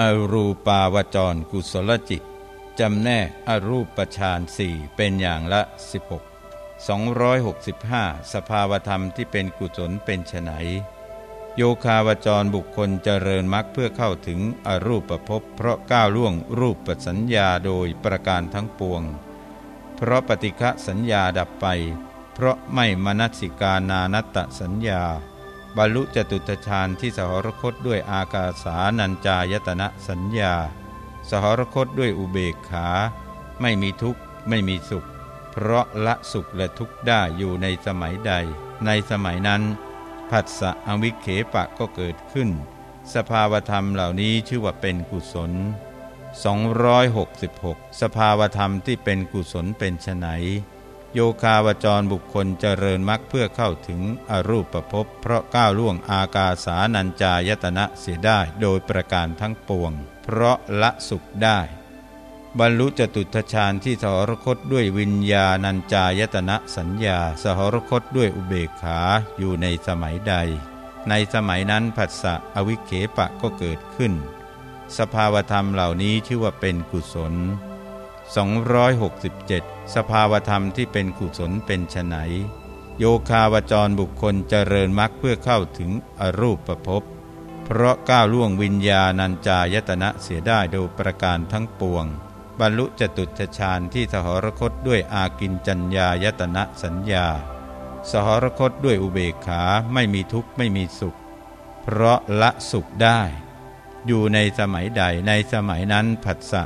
อรูปาวจรกุศลจิตจำแนกอรูปฌานสี่เป็นอย่างละ 16 265 สภาวธรรมที่เป็นกุศลเป็นไฉนโยคาวจรบุคคลเจริญมรรคเพื่อเข้าถึงอรูปภพเพราะก้าวล่วงรูปสัญญาโดยประการทั้งปวง เพราะปฏิฆะสัญญาดับไป เพราะไม่มนัสิกานานัตตสัญญา บรรลุจตุตฌานที่สหรคตด้วยอากาสานัญจายตนะสัญญา สหรคตด้วยอุเบกขา ไม่มีทุกข์ไม่มีสุข เพราะละสุขและทุกข์ได้อยู่ในสมัยใด ในสมัยนั้น ผัสสะอวิเคปะก็เกิดขึ้น สภาวธรรมเหล่านี้ชื่อว่าเป็นกุศล 266 สภาวธรรมที่เป็นกุศลเป็นไน โยคาวจรบุคคลเจริญมรรคเพื่อเข้าถึงอรูปภพเพราะก้าวล่วงอากาสานัญจายตนะเสียได้โดยประการทั้งปวง เพราะละสุขได้ บรรลุจตุทชาญที่สหรคตด้วยวิญญาณัญจายตนะสัญญา สหรคตด้วยอุเบกขาอยู่ในสมัยใด ในสมัยนั้นผัสสะอวิเคปะก็เกิดขึ้น สภาวธรรมเหล่านี้ชื่อว่าเป็นกุศล 267 สภาวธรรมที่เป็นกุศลเป็นไฉนโยคาวจรบุคคลเจริญมรรคเพื่อเข้าถึงอรูปภพเพราะก้าวล่วงวิญญาณัญจายตนะเสียได้โดยประการทั้งปวง บรรลุจตุตฌานที่สหรคตด้วยอากินจัญญายตนะสัญญา สหรคตด้วยอุเบกขาไม่มีทุกข์ไม่มีสุข เพราะละสุขได้ อยู่ในสมัยใดในสมัยนั้นผัสสะ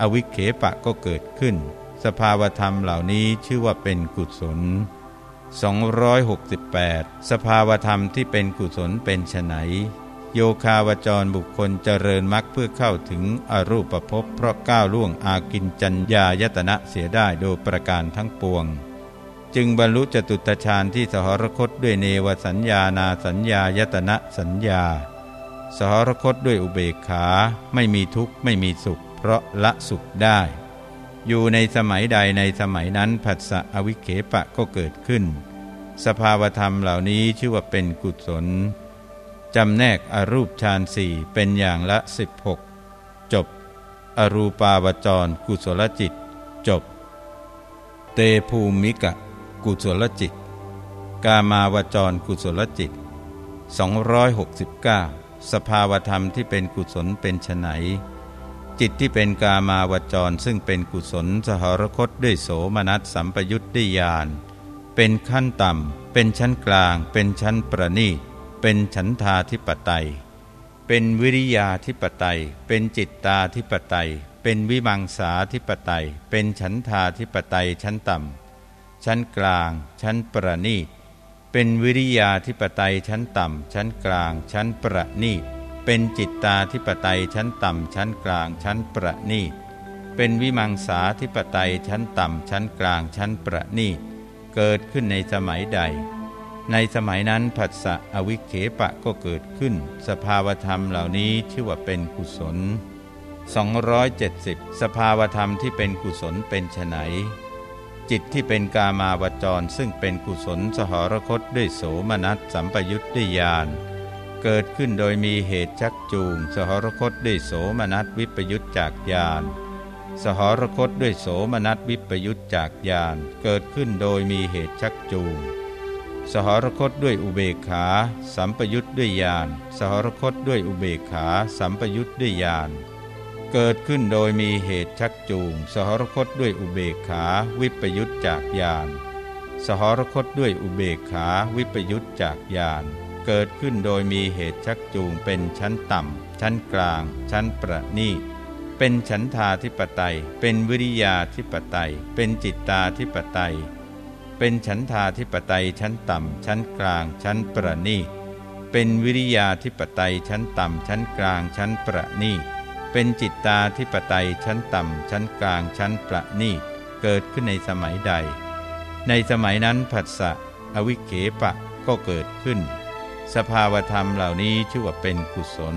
อวิเคปะก็เกิดขึ้น สภาวธรรมเหล่านี้ชื่อว่าเป็นกุศล 268 สภาวธรรมที่เป็นกุศลเป็นไฉนโยคาวจรบุคคลเจริญมรรคเพื่อเข้าถึงอรูปภพเพราะก้าวล่วงอากินจัญญายตนะเสียได้โดยประการทั้งปวง จึงบรรลุจตุตฌานที่สหรคตด้วยเนวสัญญานาสัญญายตนะสัญญา สหรคตด้วยอุเบกขา ไม่มีทุกข์ไม่มีสุข เพราะละสุขได้ อยู่ในสมัยใดในสมัยนั้นผัสสะอวิเคปะก็เกิดขึ้น สภาวธรรมเหล่านี้ชื่อว่าเป็นกุศลจำแนกอรูปฌานสี่เป็นอย่างละ 16 จบ อรูปาวจร กุศลจิต จบ เตภูมิกะ กุศลจิต กามาวจรกุศลจิต 269 สภาวธรรมที่เป็นกุศลเป็นไฉน จิตที่เป็นกามาวจรซึ่งเป็นกุศลสหรคตด้วยโสมนัสสัมปยุตด้วยญาณเป็นขั้นต่ำ เป็นชั้นกลาง เป็นชั้นประณีตเป็นฉันทาธิปไตย เป็นวิริยาธิปไตย เป็นจิตตาธิปไตย เป็นวิมังสาธิปไตย เป็นฉันทาธิปไตยชั้นต่ำ ชั้นกลาง ชั้นประณีตเป็นวิริยาธิปไตยชั้นต่ำ ชั้นกลาง ชั้นประณีต เป็นจิตตาธิปไตยชั้นต่ำชั้นกลางชั้นประณีตเป็นวิมังสาธิปไตยชั้นต่ำชั้นกลางชั้นประณีตเกิดขึ้นในสมัยใด ในสมัยนั้นผัสสะอวิเคปะก็เกิดขึ้น สภาวธรรมเหล่านี้ชื่อว่าเป็นกุศล 270 สภาวธรรมที่เป็นกุศลเป็นไฉนจิตที่เป็นกามาวจรซึ่งเป็นกุศลสหรคตด้วยโสมนัสสัมปยุตด้วยญาณ เกิดขึ้นโดยมีเหตุชักจูง สหรคตด้วยโสมนัสวิปยุตจากญาณสหรคตด้วยโสมนัสวิปยุตจากญาณเกิดขึ้นโดยมีเหตุชักจูง สหรคตด้วยอุเบกขา สัมปยุตด้วยญาณสหรคตด้วยอุเบกขา สัมปยุตด้วยญาณเกิดขึ้นโดยมีเหตุชักจูง สหรคตด้วยอุเบกขา วิปยุตจากญาณสหรคตด้วยอุเบกขา วิปยุตจากญาณ เกิดขึ้นโดยมีเหตุชักจูงเป็นชั้นต่ำ ชั้นกลาง ชั้นประณีตเป็นฉันทาธิปไตย เป็นวิริยาธิปไตย เป็นจิตตาธิปไตย เป็นฉันทาธิปไตยชั้นต่ำ ชั้นกลาง ชั้นประณีตเป็นวิริยาธิปไตยชั้นต่ำ ชั้นกลาง ชั้นประณีตเป็นจิตตาธิปไตยชั้นต่ำ ชั้นกลาง ชั้นประณีตเกิดขึ้นในสมัยใด ในสมัยนั้นผัสสะอวิเคปะก็เกิดขึ้น สภาวธรรมเหล่านี้ชื่อว่าเป็นกุศล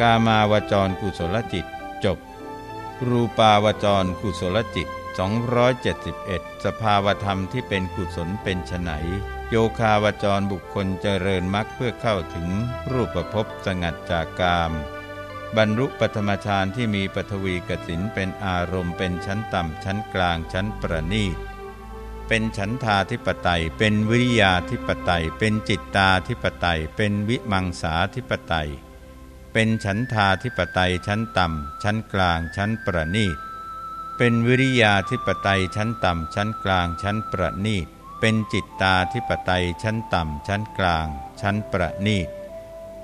กามาวจรกุศลจิตจบ รูปาวจรกุศลจิต 271 สภาวธรรมที่เป็นกุศลเป็นไฉนโยคาวจรบุคคลเจริญมรรคเพื่อเข้าถึงรูปภพสงัดจากกาม บรรลุปฐมฌานที่มีปฐวีกสินเป็นอารมณ์เป็นชั้นต่ำชั้นกลางชั้นประณีต เป็นฉันทาธิปไตย เป็นวิริยาธิปไตย เป็นจิตตาธิปไตย เป็นวิมังสาธิปไตย เป็นฉันทาธิปไตยชั้นต่ำ ชั้นกลาง ชั้นประณีต เป็นวิริยาธิปไตยชั้นต่ำ ชั้นกลาง ชั้นประณีต เป็นจิตตาธิปไตยชั้นต่ำ ชั้นกลาง ชั้นประณีต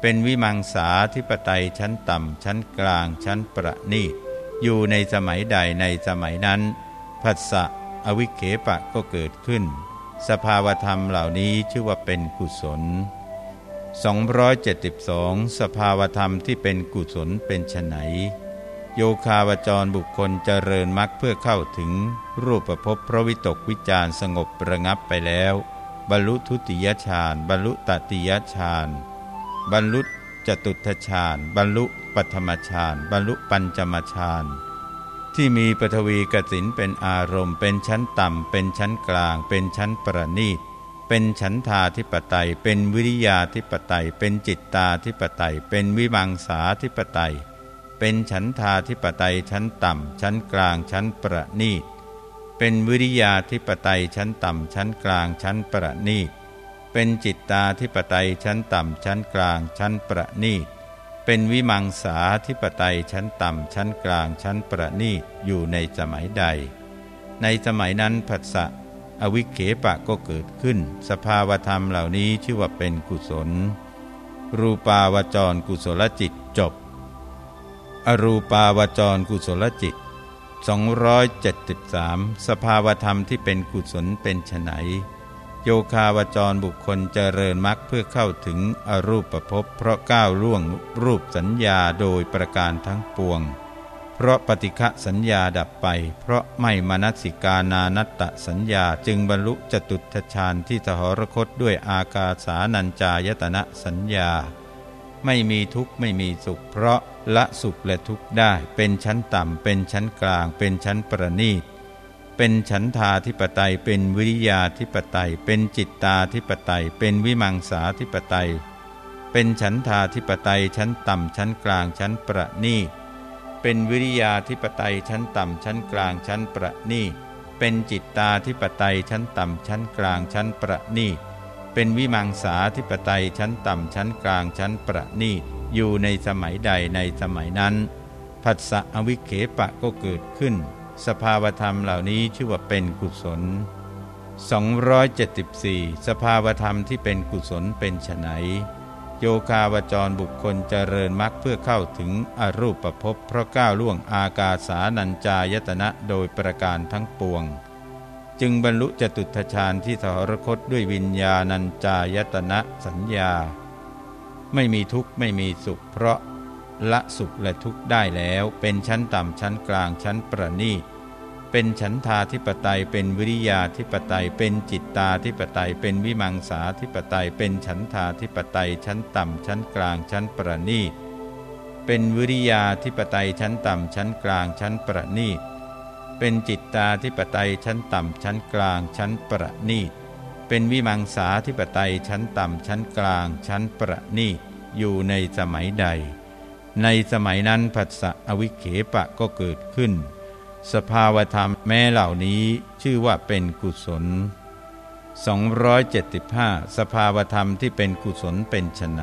เป็นวิมังสาธิปไตยชั้นต่ำ ชั้นกลาง ชั้นประณีต อยู่ในสมัยใดในสมัยนั้น ผัสสะ อวิเคปะก็เกิดขึ้น สภาวธรรมเหล่านี้ชื่อว่าเป็นกุศล 272 สภาวธรรมที่เป็นกุศลเป็นไฉนโยคาวจรบุคคลเจริญมรรคเพื่อเข้าถึง รูปประพพระวิตกวิจารสงบระงับไปแล้ว บรรลุทุติยฌานบรรลุตติยฌานบรรลุจตุทฌานบรรลุปัทมฌานบรรลุปัญจมฌาน ที่มีปฐวีกสินเป็นอารมณ์ เป็นชั้นต่ำ เป็นชั้นกลาง เป็นชั้นประณีตเป็นฉันทาธิปไตย เป็นวิริยาธิปไตย เป็นจิตตาธิปไตย เป็นวิมังสาธิปไตย เป็นฉันทาธิปไตยชั้นต่ำ ชั้นกลาง ชั้นประณีตเป็นวิริยาธิปไตยชั้นต่ำ ชั้นกลาง ชั้นประณีตเป็นจิตตาธิปไตยชั้นต่ำ ชั้นกลาง ชั้นประณีต เป็นวิมังสาธิปไตยชั้นต่ำชั้นกลางชั้นประณีตอยู่ในสมัยใด ในสมัยนั้นผัสสะอวิเคปะก็เกิดขึ้น สภาวธรรมเหล่านี้ชื่อว่าเป็นกุศล รูปาวจรกุศลจิตจบ อรูปาวจรกุศลจิต 273 สภาวธรรมที่เป็นกุศลเป็นไฉน โยคาวจรบุคคลเจริญมรรคเพื่อเข้าถึงอรูปประพบเพราะก้าวล่วงรูปสัญญาโดยประการทั้งปวง เพราะปฏิฆะสัญญาดับไป เพราะไม่มนัสิกานานัตตสัญญาจึงบรรลุจตุทชาญที่สหรคตด้วยอากาสานัญจายตนะสัญญา ไม่มีทุกข์ไม่มีสุข เพราะละสุขและทุกข์ได้เป็นชั้นต่ำเป็นชั้นกลางเป็นชั้นประณีต เป็นฉันทาธิปไตย เป็นวิริยาธิปไตย เป็นจิตตาธิปไตย เป็นวิมังสาธิปไตย เป็นฉันทาธิปไตยชั้นต่ำชั้นกลางชั้นประณีเป็นวิริยาธิปไตยชั้นต่ำชั้นกลางชั้นประณีเป็นจิตตาธิปไตยชั้นต่ำชั้นกลางชั้นประณีเป็นวิมังสาธิปไตยชั้นต่ำชั้นกลางชั้นประณีอยู่ในสมัยใดในสมัยนั้นผัสสะอวิเคปะก็เกิดขึ้น สภาวธรรมเหล่านี้ชื่อว่าเป็นกุศล 274 สภาวธรรมที่เป็นกุศลเป็นไฉนโยคาวจรบุคคลเจริญมรรคเพื่อเข้าถึงอรูปภพเพราะก้าวล่วงอากาสานัญจายตนะโดยประการทั้งปวง จึงบรรลุจตุทชาญที่สหรคตด้วยวิญญาณัญจายตนะสัญญา ไม่มีทุกข์ไม่มีสุขเพราะ ละสุขและทุกข์ได้แล้ว เป็นชั้นต่ำชั้นกลางชั้นประณีตเป็นฉันทาธิปไตยเป็นวิริยาธิปไตย เป็นจิตตาธิปไตย เป็นวิมังสาธิปไตย เป็นฉันทาธิปไตย ชั้นต่ำชั้นกลางชั้นประณีตเป็นวิริยาธิปไตยชั้นต่ำชั้นกลางชั้นประณีตเป็นจิตตาธิปไตยชั้นต่ำชั้นกลางชั้นประณีตเป็นวิมังสาธิปไตยชั้นต่ำชั้นกลางชั้นประณีตอยู่ในสมัยใด ในสมัยนั้นผัสสะอวิเคปะก็เกิดขึ้น สภาวธรรมแม้เหล่านี้ชื่อว่าเป็นกุศล 275 สภาวธรรมที่เป็นกุศลเป็นไฉน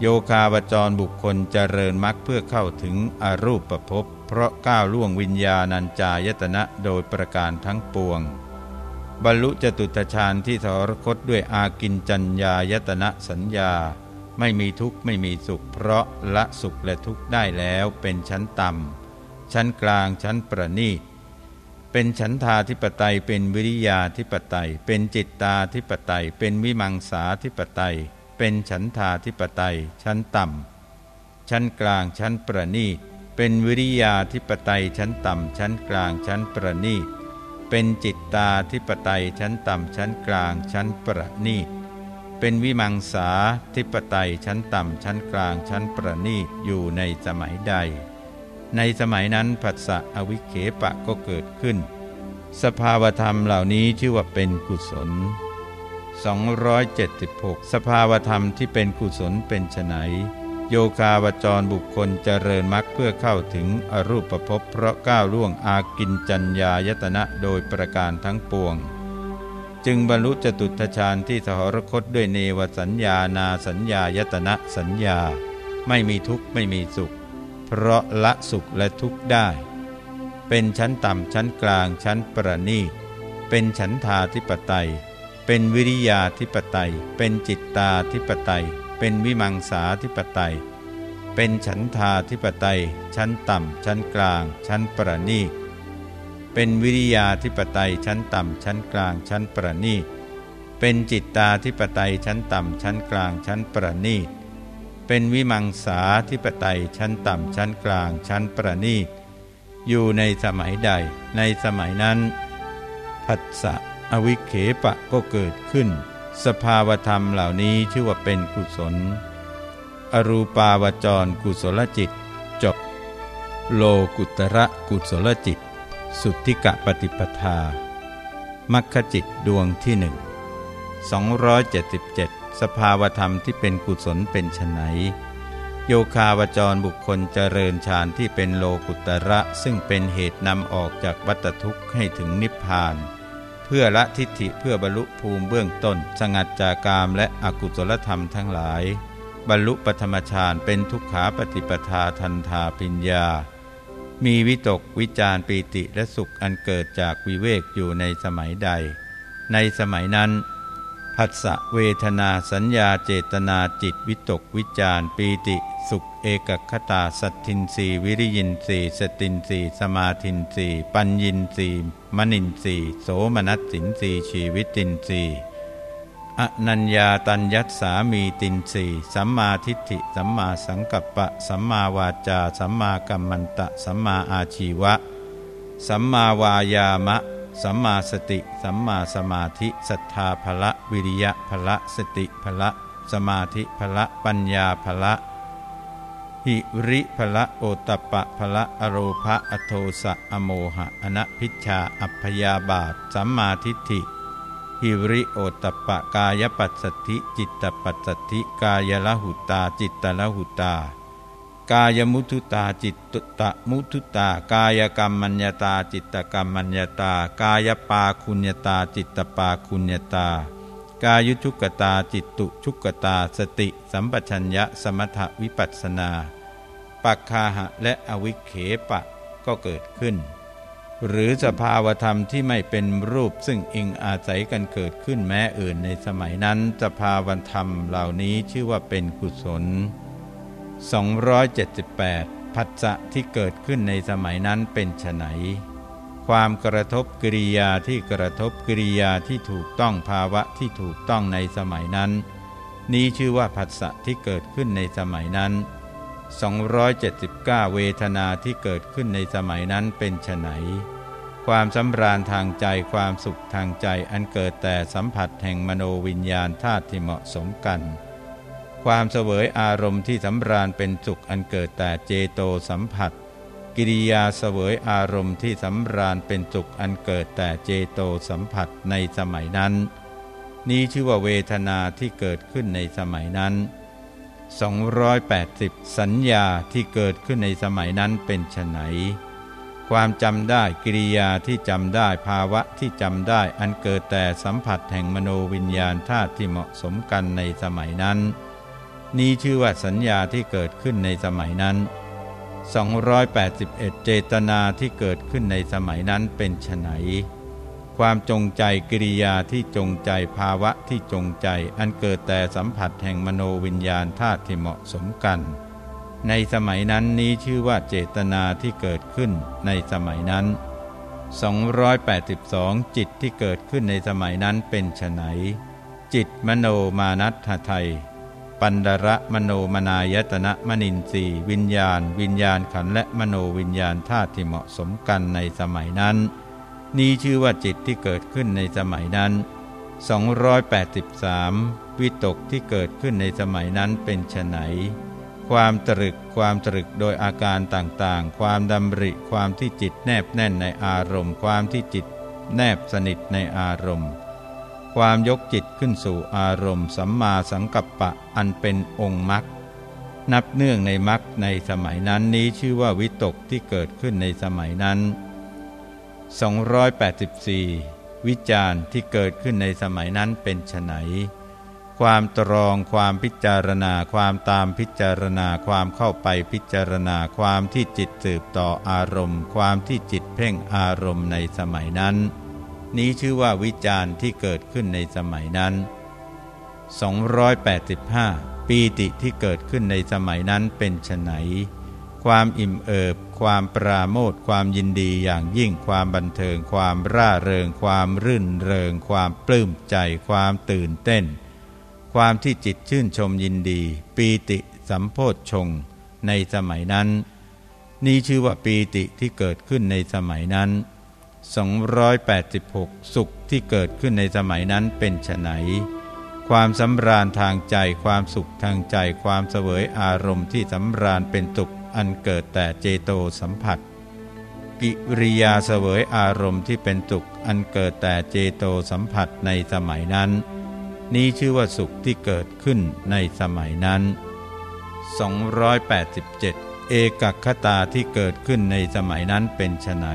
โยคาวจรบุคคลเจริญมรรคเพื่อเข้าถึงอรูปประพบเพราะก้าวล่วงวิญญาณัญจายตนะโดยประการทั้งปวง บรรลุจตุตฌานที่ทรคตด้วยอากินจัญญายตนะสัญญา ไม่มีทุกข์ไม่มีสุข เพราะละสุขและทุกข์ได้แล้วเป็นชั้นต่ำชั้นกลางชั้นประณีตเป็นฉันทาธิปไตยเป็นวิริยาธิปไตย เป็นจิตตาธิปไตย เป็นวิมังสาธิปไตย เป็นฉันทาธิปไตย ชั้นต่ำชั้นกลางชั้นประณีตเป็นวิริยาธิปไตยชั้นต่ำชั้นกลางชั้นประณีตเป็นจิตตาธิปไตยชั้นต่ำชั้นกลางชั้นประณีต เป็นวิมังสาทิปไตยชั้นต่ำชั้นกลางชั้นประณีตอยู่ในสมัยใด ในสมัยนั้นผัสสะอวิเคปะก็เกิดขึ้น สภาวธรรมเหล่านี้ชื่อว่าเป็นกุศล 276 สภาวธรรมที่เป็นกุศลเป็นไฉนโยคาวจรบุคคลเจริญมรรคเพื่อเข้าถึงอรูปภพเพราะก้าวล่วงอากินจัญญายตนะโดยประการทั้งปวง จึงบรรลุจตุตฌานที่สหรคตด้วยเนวสัญญานาสัญญายตนะสัญญา ไม่มีทุกข์ไม่มีสุข เพราะละสุขและทุกข์ได้ เป็นชั้นต่ำชั้นกลางชั้นประณีตเป็นฉันทาธิปไตย เป็นวิริยาธิปไตย เป็นจิตตาธิปไตย เป็นวิมังสาธิปไตย เป็นฉันทาธิปไตย ชั้นต่ำชั้นกลาง ชั้นประณีต เป็นวิริยาธิปไตยชั้นต่ำชั้นกลางชั้นประณีต เป็นจิตตาธิปไตยชั้นต่ำชั้นกลางชั้นประณีต เป็นวิมังสาธิปไตยชั้นต่ำชั้นกลางชั้นประณีต อยู่ในสมัยใดในสมัยนั้น ผัสสะอวิเขปะก็เกิดขึ้น สภาวธรรมเหล่านี้ชื่อว่าเป็นกุศล อรูปาวจรกุศลจิต จบ โลกุตระกุศลจิต สุทธิกะปฏิปทา มัคคจิตดวงที่หนึ่ง277 สภาวธรรมที่เป็นกุศลเป็นไฉนโยคาวจรบุคคลเจริญฌานที่เป็นโลกุตระซึ่งเป็นเหตุนำออกจากวัฏทุกข์ให้ถึงนิพพาน เพื่อละทิฏฐิเพื่อบรรลุภูมิเบื้องต้น สงัดจากกามและอกุศลธรรมทั้งหลาย บรรลุปธรรมฌานเป็นทุกขาปฏิปทาทันทาปิญญา มีวิตกวิจารปีติและสุขอันเกิดจากวิเวกอยู่ในสมัยใด ในสมัยนั้นผัสสะเวทนาสัญญาเจตนาจิตวิตกวิจารปีติ สุขเอกคตาสัตทินรีวิริยินรีสตินรีสมาทินรีปัญญินรีมณินรีโสมนัสสินรีชีวิตินรี อนัญญาตัญญัตสามีตินรีสัมมาทิฏฐิสัมมาสังกัปปะ สัมมาวาจา สัมมากัมมันตะ สัมมาอาชีวะ สัมมาวายามะ สัมมาสติ สัมมาสมาธิศรัทธาภละวิริยะภละสติภละ สมาธิภละปัญญาภละหิริภละโอตปะภละอโรภะอโทสะอโมหะ อนะพิชาอัพยาบาท สัมมาทิฏฐิ หิริโอตปะกายปัสสธิจิตตปัสสธิกายละหุตาจิตตละหุตากายมุทุตาจิตตุตะมุทุตากายกรรมัญญตาจิตตกรรมัญญตากายปาคุญญตาจิตตปาคุญญตากายุทุกตาจิตตุชุกตาสติ สัมปชัญญะสมถวิปัสนาปักคาหะและอวิเคปะก็เกิดขึ้น หรือสภาวธรรมที่ไม่เป็นรูปซึ่งอิงอาศัยกันเกิดขึ้นแม้อื่นในสมัยนั้น สภาวธรรมเหล่านี้ชื่อว่าเป็นกุศล 278ผัสสะที่เกิดขึ้นในสมัยนั้นเป็นไฉนความกระทบกิริยาที่กระทบกิริยาที่ถูกต้องภาวะที่ถูกต้องในสมัยนั้น นี้ชื่อว่าผัสสะที่เกิดขึ้นในสมัยนั้น 279 เวทนาที่เกิดขึ้นในสมัยนั้นเป็นไฉนความสำราญทางใจความสุขทางใจอันเกิดแต่สัมผัสแห่งมโนวิญญาณธาตุที่เหมาะสมกัน ความเสวยอารมณ์ที่สำราญเป็นสุขอันเกิดแต่เจโตสัมผัส กิริยาเสวยอารมณ์ที่สำราญเป็นสุขอันเกิดแต่เจโตสัมผัสในสมัยนั้น นี้ชื่อว่าเวทนาที่เกิดขึ้นในสมัยนั้น 280 สัญญาที่เกิดขึ้นในสมัยนั้นเป็นไฉนความจำได้กิริยาที่จำได้ภาวะที่จำได้อันเกิดแต่สัมผัสแห่งมโนวิญญาณธาตุที่เหมาะสมกันในสมัยนั้น นี้ชื่อว่าสัญญาที่เกิดขึ้นในสมัยนั้น 281 เจตนาที่เกิดขึ้นในสมัยนั้นเป็นไฉน ความจงใจกิริยาที่จงใจภาวะที่จงใจ อันเกิดแต่สัมผัสแห่งมโนวิญญาณธาตุที่เหมาะสมกัน ในสมัยนั้นนี้ชื่อว่าเจตนาที่เกิดขึ้นในสมัยนั้น 282 จิตที่เกิดขึ้นในสมัยนั้นเป็นไฉนจิตมโนมานัตไทย ปันดระมโนมนายตนะมนินทรีวิญญาณ วิญญาณขันและมโนวิญญาณธาตุที่เหมาะสมกันในสมัยนั้น นี้ชื่อว่าจิตที่เกิดขึ้นในสมัยนั้น 283 วิตกที่เกิดขึ้นในสมัยนั้นเป็นไฉนความตรึกความตรึกโดยอาการต่างๆ ความดำริความที่จิตแนบแน่นในอารมณ์ ความที่จิตแนบสนิทในอารมณ์ ความยกจิตขึ้นสู่อารมณ์ สัมมาสังกัปปะอันเป็นองค์มรรคนับเนื่องในมรรคในสมัยนั้นนี้ชื่อว่าวิตกที่เกิดขึ้นในสมัยนั้น 284 วิจารณ์ที่เกิดขึ้นในสมัยนั้นเป็นไฉนความตรองความพิจารณาความตามพิจารณาความเข้าไปพิจารณาความที่จิตสืบต่ออารมณ์ ความที่จิตเพ่งอารมณ์ในสมัยนั้น นี้ชื่อว่าวิจารณ์ที่เกิดขึ้นในสมัยนั้น 285 ปีติที่เกิดขึ้นในสมัยนั้นเป็นไฉน ความอิ่มเอิบ ความปราโมทความยินดีอย่างยิ่งความบันเทิง ความร่าเริง ความรื่นเริง ความปลื้มใจ ความตื่นเต้น ความที่จิตชื่นชมยินดี ปีติสัมโพธชงในสมัยนั้น นี้ชื่อว่าปีติที่เกิดขึ้นในสมัยนั้น 286 สุขที่เกิดขึ้นในสมัยนั้นเป็นไฉนความสำราญทางใจ ความสุขทางใจ ความเสวยอารมณ์ที่สำราญเป็นตุก อันเกิดแต่เจโตสัมผัส กิริยาเสวยอารมณ์ที่เป็นตุกอันเกิดแต่เจโตสัมผัสในสมัยนั้น นี้ชื่อว่าสุขที่เกิดขึ้นในสมัยนั้น 287 เอกคตาที่เกิดขึ้นในสมัยนั้นเป็นไฉน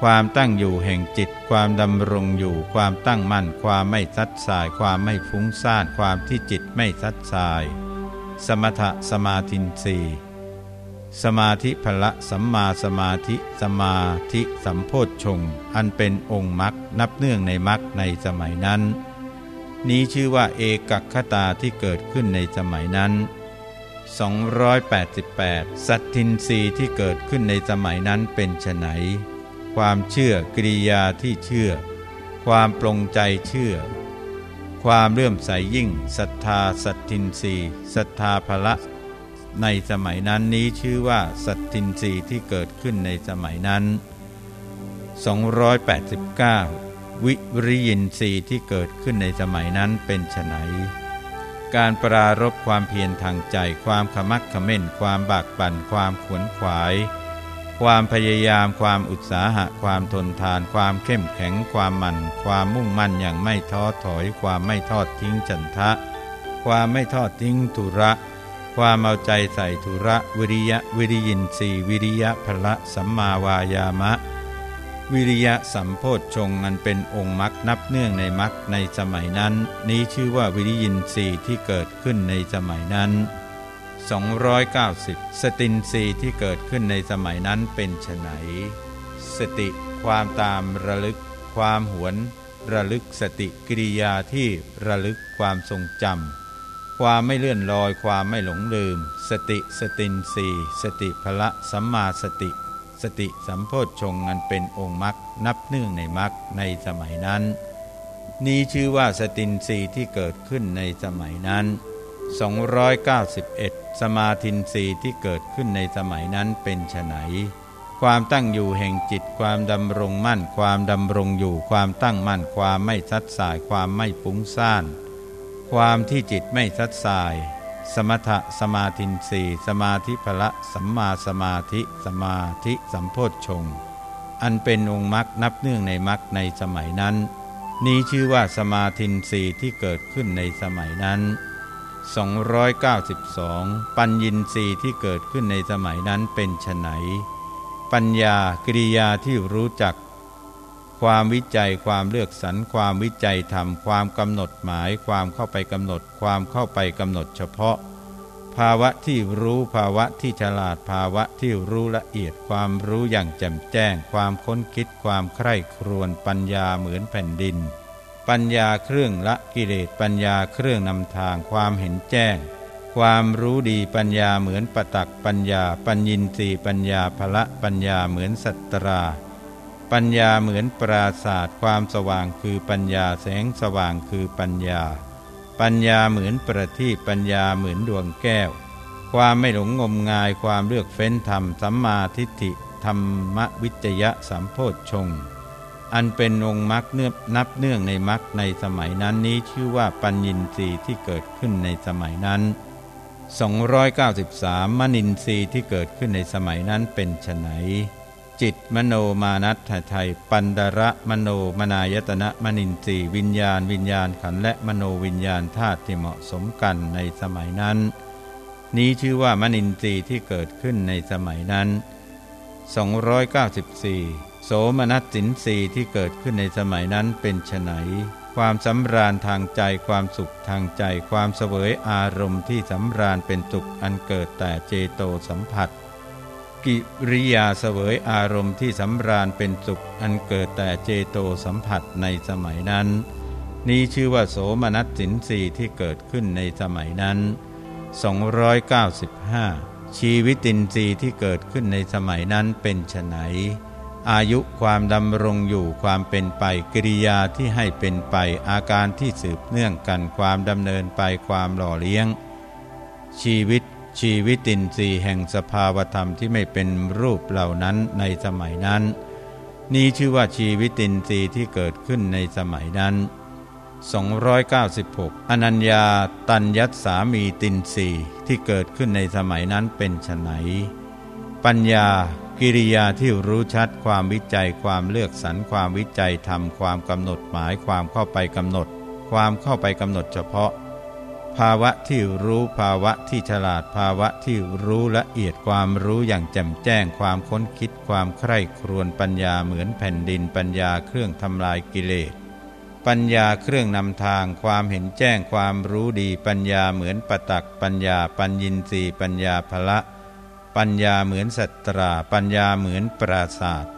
ความตั้งอยู่แห่งจิต ความดำรงอยู่ ความตั้งมั่น ความไม่ซัดสาย ความไม่ฟุ้งซ่าน ความที่จิตไม่ซัดสาย สมถะสมาธินสี สมาธิพละสัมมาสมาธิ สมาธิสัมโพชฌงอันเป็นองค์มรรคนับเนื่องในมรรคในสมัยนั้น นี้ชื่อว่าเอกคตาที่เกิดขึ้นในสมัยนั้น 288 สัตทินรีที่เกิดขึ้นในสมัยนั้นเป็นไฉนความเชื่อกริยาที่เชื่อ ความปรงใจเชื่อ ความเลื่อมใสยยิ่งศรัทธาสัตทินรีศรัทธาภละ ในสมัยนั้นนี้ชื่อว่าสัตทินรีที่เกิดขึ้นในสมัยนั้น 289 วิริยินทรีที่เกิดขึ้นในสมัยนั้นเป็นไฉนการปรารบความเพียรทางใจความขมักขม้น ความบากบั่นความขวนขวาย ความพยายามความอุตสาหะ ความทนทาน ความเข้มแข็ง ความมั่น ความมุ่งมั่นอย่างไม่ท้อถอย ความไม่ทอดทิ้งจันทะ ความไม่ทอดทิ้งธุระ ความเอาใจใส่ธุระวิริยะวิริยินทรีวิริยะพละสัมมาวายามะ วิริยะสัมโพธชงอันเป็นองค์มรรคนับเนื่องในมรรคในสมัยนั้น นี้ชื่อว่าวิริยินทรีที่เกิดขึ้นในสมัยนั้น 290 สตินทรีที่เกิดขึ้นในสมัยนั้นเป็นไฉนสติความตามระลึก ความหวน ระลึกสติกิริยาที่ระลึกความทรงจำ ความไม่เลื่อนลอยความไม่หลงลืม สติสตินรีสติพละสัมมาสติ สติสัมโพชฌงอันเป็นองค์มรรคนับเนื่องในมรรคในสมัยนั้น นี้ชื่อว่าสตินรีที่เกิดขึ้นในสมัยนั้น 291 สมาธินรีที่เกิดขึ้นในสมัยนั้นเป็นไฉนความตั้งอยู่แห่งจิตความดำรงมั่น ความดำรงอยู่ ความตั้งมั่น ความไม่ซัดสายความไม่ปุ้งซ่าน ความที่จิตไม่ซัดสาย สมถะสมาธินสีสมาธิพละสัมมาสมาธิสมาธิสัมโพชฌงอันเป็นองค์มรรคนับเนื่องในมรรคในสมัยนั้น นี้ชื่อว่าสมาธินสีที่เกิดขึ้นในสมัยนั้น 292 ปัญญินสีที่เกิดขึ้นในสมัยนั้นเป็นไฉนปัญญากิริยาที่รู้จัก ความวิจัยความเลือกสรรความวิจัยธรรมความกำหนดหมาย ความเข้าไปกำหนด ความเข้าไปกำหนดเฉพาะ ภาวะที่รู้ภาวะที่ฉลาดภาวะที่รู้ละเอียดความรู้อย่างแจ่มแจ้ง ความค้นคิดความใคร่ครวญปัญญาเหมือนแผ่นดิน ปัญญาเครื่องละกิเลสปัญญาเครื่องนำทางความเห็นแจ้ง ความรู้ดีปัญญาเหมือนปตักปัญญา ปัญญินทรีปัญญาภละปัญญาเหมือนสัตตรา ปัญญาเหมือนปราศาสตร์ความสว่างคือปัญญาแสงสว่างคือปัญญา ปัญญาเหมือนประทีปปัญญาเหมือนดวงแก้ว ความไม่หลงงมงายความเลือกเฟ้นธรรมสัมมาทิฏฐิธรรมวิจยะสัมโพธชงอันเป็นองค์มรรคเนื้อนับเนื่องในมรรคในสมัยนั้นนี้ชื่อว่าปัญญินทรีย์ที่เกิดขึ้นในสมัยนั้น293มนินทรีย์ที่เกิดขึ้นในสมัยนั้นเป็นไฉน จิตมโนมานัตไทยปันดระมโนมนายตนะมนินทรีวิญญาณ วิญญาณขันและมโนวิญญาณธาตุที่เหมาะสมกันในสมัยนั้น นี้ชื่อว่ามนินทรีที่เกิดขึ้นในสมัยนั้น 294 โสมนัสสินสีที่เกิดขึ้นในสมัยนั้นเป็นไฉนความสำราญทางใจความสุขทางใจ ความเสวยอารมณ์ที่สำราญเป็นสุขอันเกิดแต่เจโตสัมผัส กิริยาเสวยอารมณ์ที่สำราญเป็นสุขอันเกิดแต่เจโตสัมผัสในสมัยนั้น นี้ชื่อว่าโสมนัสสินสีที่เกิดขึ้นในสมัยนั้น 295 ชีวิตินทรีย์ที่เกิดขึ้นในสมัยนั้นเป็นไฉนอายุความดำรงอยู่ความเป็นไปกิริยาที่ให้เป็นไปอาการที่สืบเนื่องกันความดำเนินไปความหล่อเลี้ยง ชีวิต ชีวิตินทรีย์แห่งสภาวธรรมที่ไม่เป็นรูปเหล่านั้นในสมัยนั้น นี้ชื่อว่าชีวิตินทรีย์ที่เกิดขึ้นในสมัยนั้น 296 อนัญญาตัญยัตสามีตินสีที่เกิดขึ้นในสมัยนั้นเป็นไฉนปัญญากิริยาที่รู้ชัดความวิจัยความเลือกสรรความวิจัยทำความกำหนดหมายความเข้าไปกำหนด ความเข้าไปกำหนดเฉพาะ ภาวะที่รู้ภาวะที่ฉลาดภาวะที่รู้ละเอียดความรู้อย่างแจ่มแจ้งความค้นคิดความใคร่ครวญปัญญาเหมือนแผ่นดินปัญญาเครื่องทำลายกิเลส ปัญญาเครื่องนำทางความเห็นแจ้งความรู้ดีปัญญาเหมือนปตักปัญญาปัญญินรีปัญญาภละ ปัญญาเหมือนสัตราปัญญาเหมือนปราศาสตร์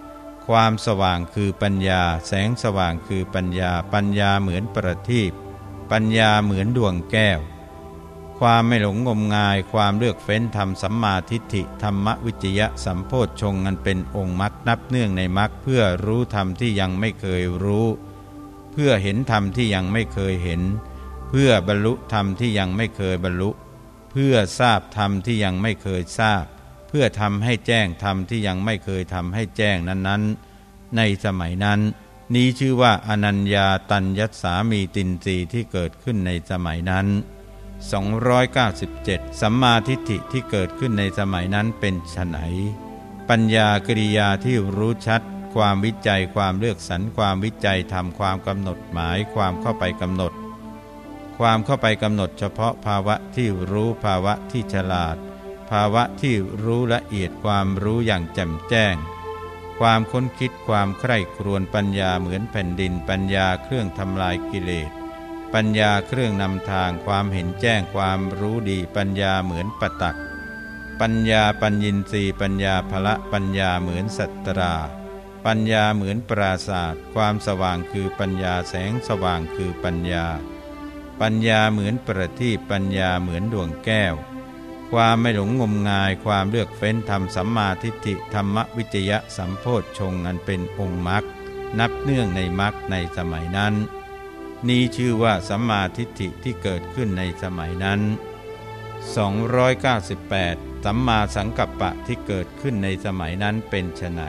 ความสว่างคือปัญญา แสงสว่างคือปัญญา ปัญญาเหมือนประทีป ปัญญาเหมือนดวงแก้ว ความไม่หลงงมงายความเลือกเฟ้นธรรมสัมมาทิฏฐิธรรมวิจยะสัมโพชฌงอันเป็นองค์มรรคนับเนื่องในมรรคเพื่อรู้ธรรมที่ยังไม่เคยรู้ เพื่อเห็นธรรมที่ยังไม่เคยเห็น เพื่อบรรลุธรรมที่ยังไม่เคยบรรลุ เพื่อทราบธรรมที่ยังไม่เคยทราบ เพื่อทำให้แจ้งธรรมที่ยังไม่เคยทำให้แจ้งนั้นๆ ในสมัยนั้น นี้ชื่อว่าอนัญญาตัญยัสามีตินรีที่เกิดขึ้นในสมัยนั้น 297 สัมมาทิฏฐิที่เกิดขึ้นในสมัยนั้นเป็นไฉนปัญญากริยาที่รู้ชัด ความวิจัยความเลือกสรรความวิจัยทำความกำหนดหมายความเข้าไปกำหนด ความเข้าไปกำหนดเฉพาะภาวะที่รู้ภาวะที่ฉลาด ภาวะที่รู้ละเอียดความรู้อย่างแจ่มแจ้ง ความค้นคิดความใคร่ครวญปัญญาเหมือนแผ่นดิน ปัญญาเครื่องทำลายกิเลส ปัญญาเครื่องนำทางความเห็นแจ้งความรู้ดี ปัญญาเหมือนปตัก ปัญญาปัญญินรีปัญญาภละปัญญาเหมือนสัตรา ปัญญาเหมือนปราศาสตร์ความสว่างคือปัญญาแสงสว่างคือปัญญา ปัญญาเหมือนประทีปปัญญาเหมือนดวงแก้ว ความไม่หลงงมงายความเลือกเฟ้นทำสัมมาทิฏฐิธรรมวิจยะสัมโพธชงอันเป็นองค์มรรคนับเนื่องในมรรคในสมัยนั้น นี้ชื่อว่าสัมมาทิฏฐิที่เกิดขึ้นในสมัยนั้น 298 สัมมาสังกัปปะที่เกิดขึ้นในสมัยนั้นเป็นไฉน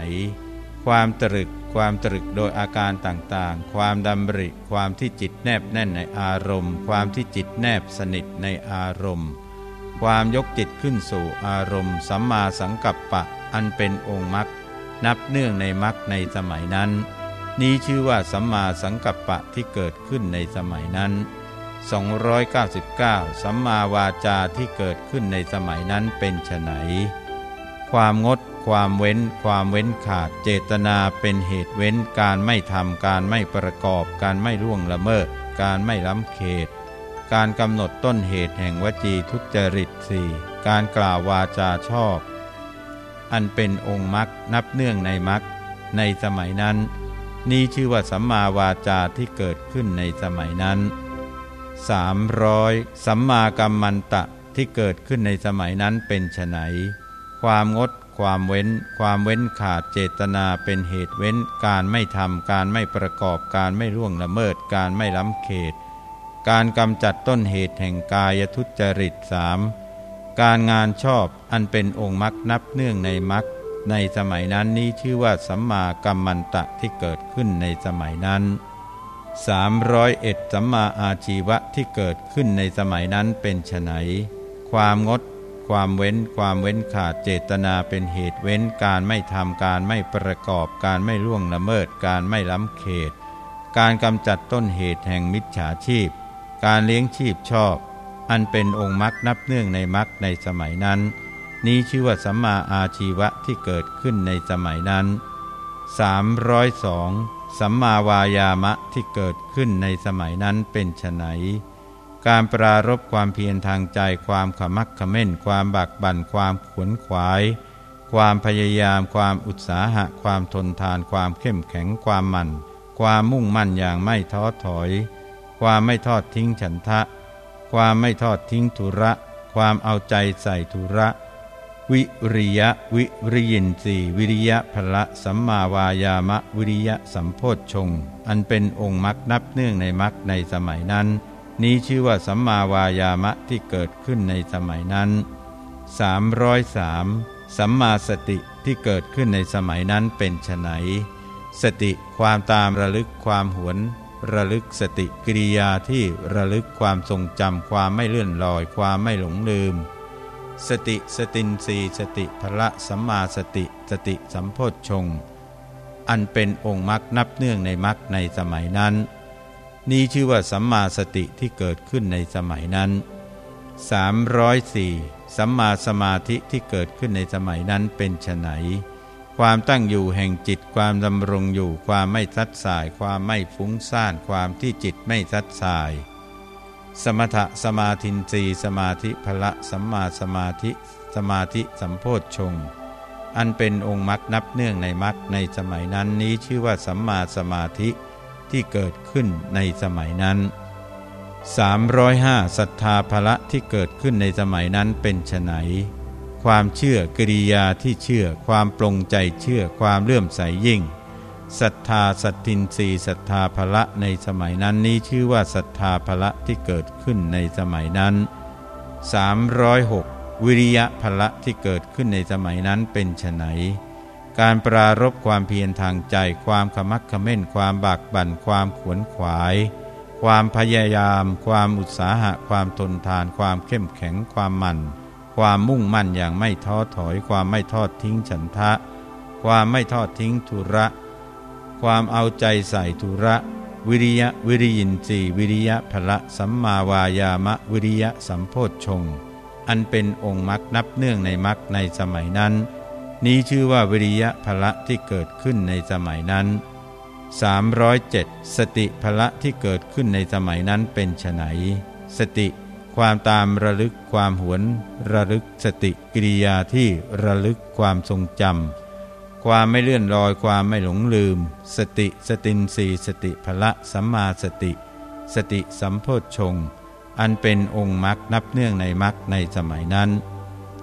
ความตรึกความตรึกโดยอาการต่างๆ ความดำริ ความที่จิตแนบแน่นในอารมณ์ ความที่จิตแนบสนิทในอารมณ์ ความยกจิตขึ้นสู่อารมณ์สัมมาสังกัปปะอันเป็นองค์มรรคนับเนื่องในมรรคในสมัยนั้น นี้ชื่อว่าสัมมาสังกัปปะที่เกิดขึ้นในสมัยนั้น 299 สัมมาวาจาที่เกิดขึ้นในสมัยนั้นเป็นไฉนความงด ความเว้น ความเว้นขาดเจตนาเป็นเหตุเว้นการไม่ทำการไม่ประกอบ การไม่ล่วงละเมิด การไม่ล้ำเขต การกำหนดต้นเหตุแห่งวจีทุจริตสี่การกล่าววาจาชอบ อันเป็นองค์มรรคนับเนื่องในมรรคในสมัยนั้น นี้ชื่อว่าสัมมาวาจาที่เกิดขึ้นในสมัยนั้น 300 สัมมากัมมันตะที่เกิดขึ้นในสมัยนั้นเป็นไฉนความงด ความเว้น ความเว้นขาดเจตนาเป็นเหตุเว้น การไม่ทำการไม่ประกอบการไม่ล่วงละเมิดการไม่ล้ำเขต การกำจัดต้นเหตุแห่งกายทุจริตสามการงานชอบอันเป็นองค์มรรคนับเนื่องในมรรคในสมัยนั้นนี้ชื่อว่าสัมมากัมมันตะที่เกิดขึ้นในสมัยนั้น 301 สัมมาอาชีวะที่เกิดขึ้นในสมัยนั้นเป็นไฉนความงด ความเว้น ความเว้นขาดเจตนาเป็นเหตุเว้นการไม่ทำการไม่ประกอบการไม่ล่วงละเมิดการไม่ล้ำเขต การกำจัดต้นเหตุแห่งมิจฉาชีพ การเลี้ยงชีพชอบ อันเป็นองค์มรรคนับเนื่องในมรรคในสมัยนั้น นี้ชื่อว่าสัมมาอาชีวะที่เกิดขึ้นในสมัยนั้น 302 สัมมาวายามะที่เกิดขึ้นในสมัยนั้นเป็นไฉนการปรารบความเพียรทางใจความขมักขม้น ความบักบั่นความขวนขวาย ความพยายาม ความอุตสาหะ ความทนทาน ความเข้มแข็งความมั่น ความมุ่งมั่นอย่างไม่ท้อถอย ความไม่ทอดทิ้งฉันทะ ความไม่ทอดทิ้งธุระ ความเอาใจใส่ธุระ วิริยะวิริยินสีวิริยะพละสัมมาวายามะวิริยะสัมโพชฌงอันเป็นองค์มรรคนับเนื่องในมรรคในสมัยนั้น นี้ชื่อว่าสัมมาวายามะที่เกิดขึ้นในสมัยนั้น303สัมมาสติที่เกิดขึ้นในสมัยนั้นเป็นไฉนสติความตามระลึกความหวน ระลึกสติกิริยาที่ระลึกความทรงจำความไม่เลื่อนลอยความไม่หลงลืม สติสตินทรีย์สติพละสัมมาสติสติสัมโพชฌงค์อันเป็นองค์มรรคนับเนื่องในมรรคในสมัยนั้น นี้ชื่อว่าสัมมาสติที่เกิดขึ้นในสมัยนั้น 304 สัมมาสมาธิที่เกิดขึ้นในสมัยนั้นเป็นไฉน ความตั้งอยู่แห่งจิตความดำรงอยู่ความไม่ซัดสาย ความไม่ฟุ้งซ่านความที่จิตไม่ซัดสาย สมถสมาธินรีสมาธิพละสัมมาสมาธิ สมาธิสัมโพชฌงอันเป็นองค์มรรคนับเนื่องในมรรคในสมัยนั้นนี้ชื่อว่าสัมมาสมาธิที่เกิดขึ้นในสมัยนั้น 305ศรัทธาภละที่เกิดขึ้นในสมัยนั้นเป็นไฉน ความเชื่อกิริยาที่เชื่อ ความปรงใจเชื่อความเลื่อมใสยิ่งศรัทธาสัตตินรีศรัทธาภละในสมัยนั้นนี้ชื่อว่าศรัทธาภละที่เกิดขึ้นในสมัยนั้น 306 วิริยะภละที่เกิดขึ้นในสมัยนั้นเป็นไฉนการปรารบความเพียรทางใจ ความขมักขม้น ความบากบั่น ความขวนขวาย ความพยายาม ความอุตสาหะ ความทนทาน ความเข้มแข็ง ความมั่น ความมุ่งมั่นอย่างไม่ท้อถอย ความไม่ทอดทิ้งฉันทะ ความไม่ทอดทิ้งธุระ ความเอาใจใส่ธุระ วิริยะวิริยินทรีวิริยะพละสัมมาวายามะวิริยะสัมโพชฌงอันเป็นองค์มรรคนับเนื่องในมรรคในสมัยนั้น นี้ชื่อว่าวิริยะพละที่เกิดขึ้นในสมัยนั้น 307 สติพละที่เกิดขึ้นในสมัยนั้นเป็นไฉนสติ ความตามระลึกความหวน ระลึกสติกิริยาที่ระลึกความทรงจำความไม่เลื่อนลอยความไม่หลงลืม สติสตินสีสติพละสัมมาสติ สติสัมโพชฌงอันเป็นองค์มรรคนับเนื่องในมรรคในสมัยนั้น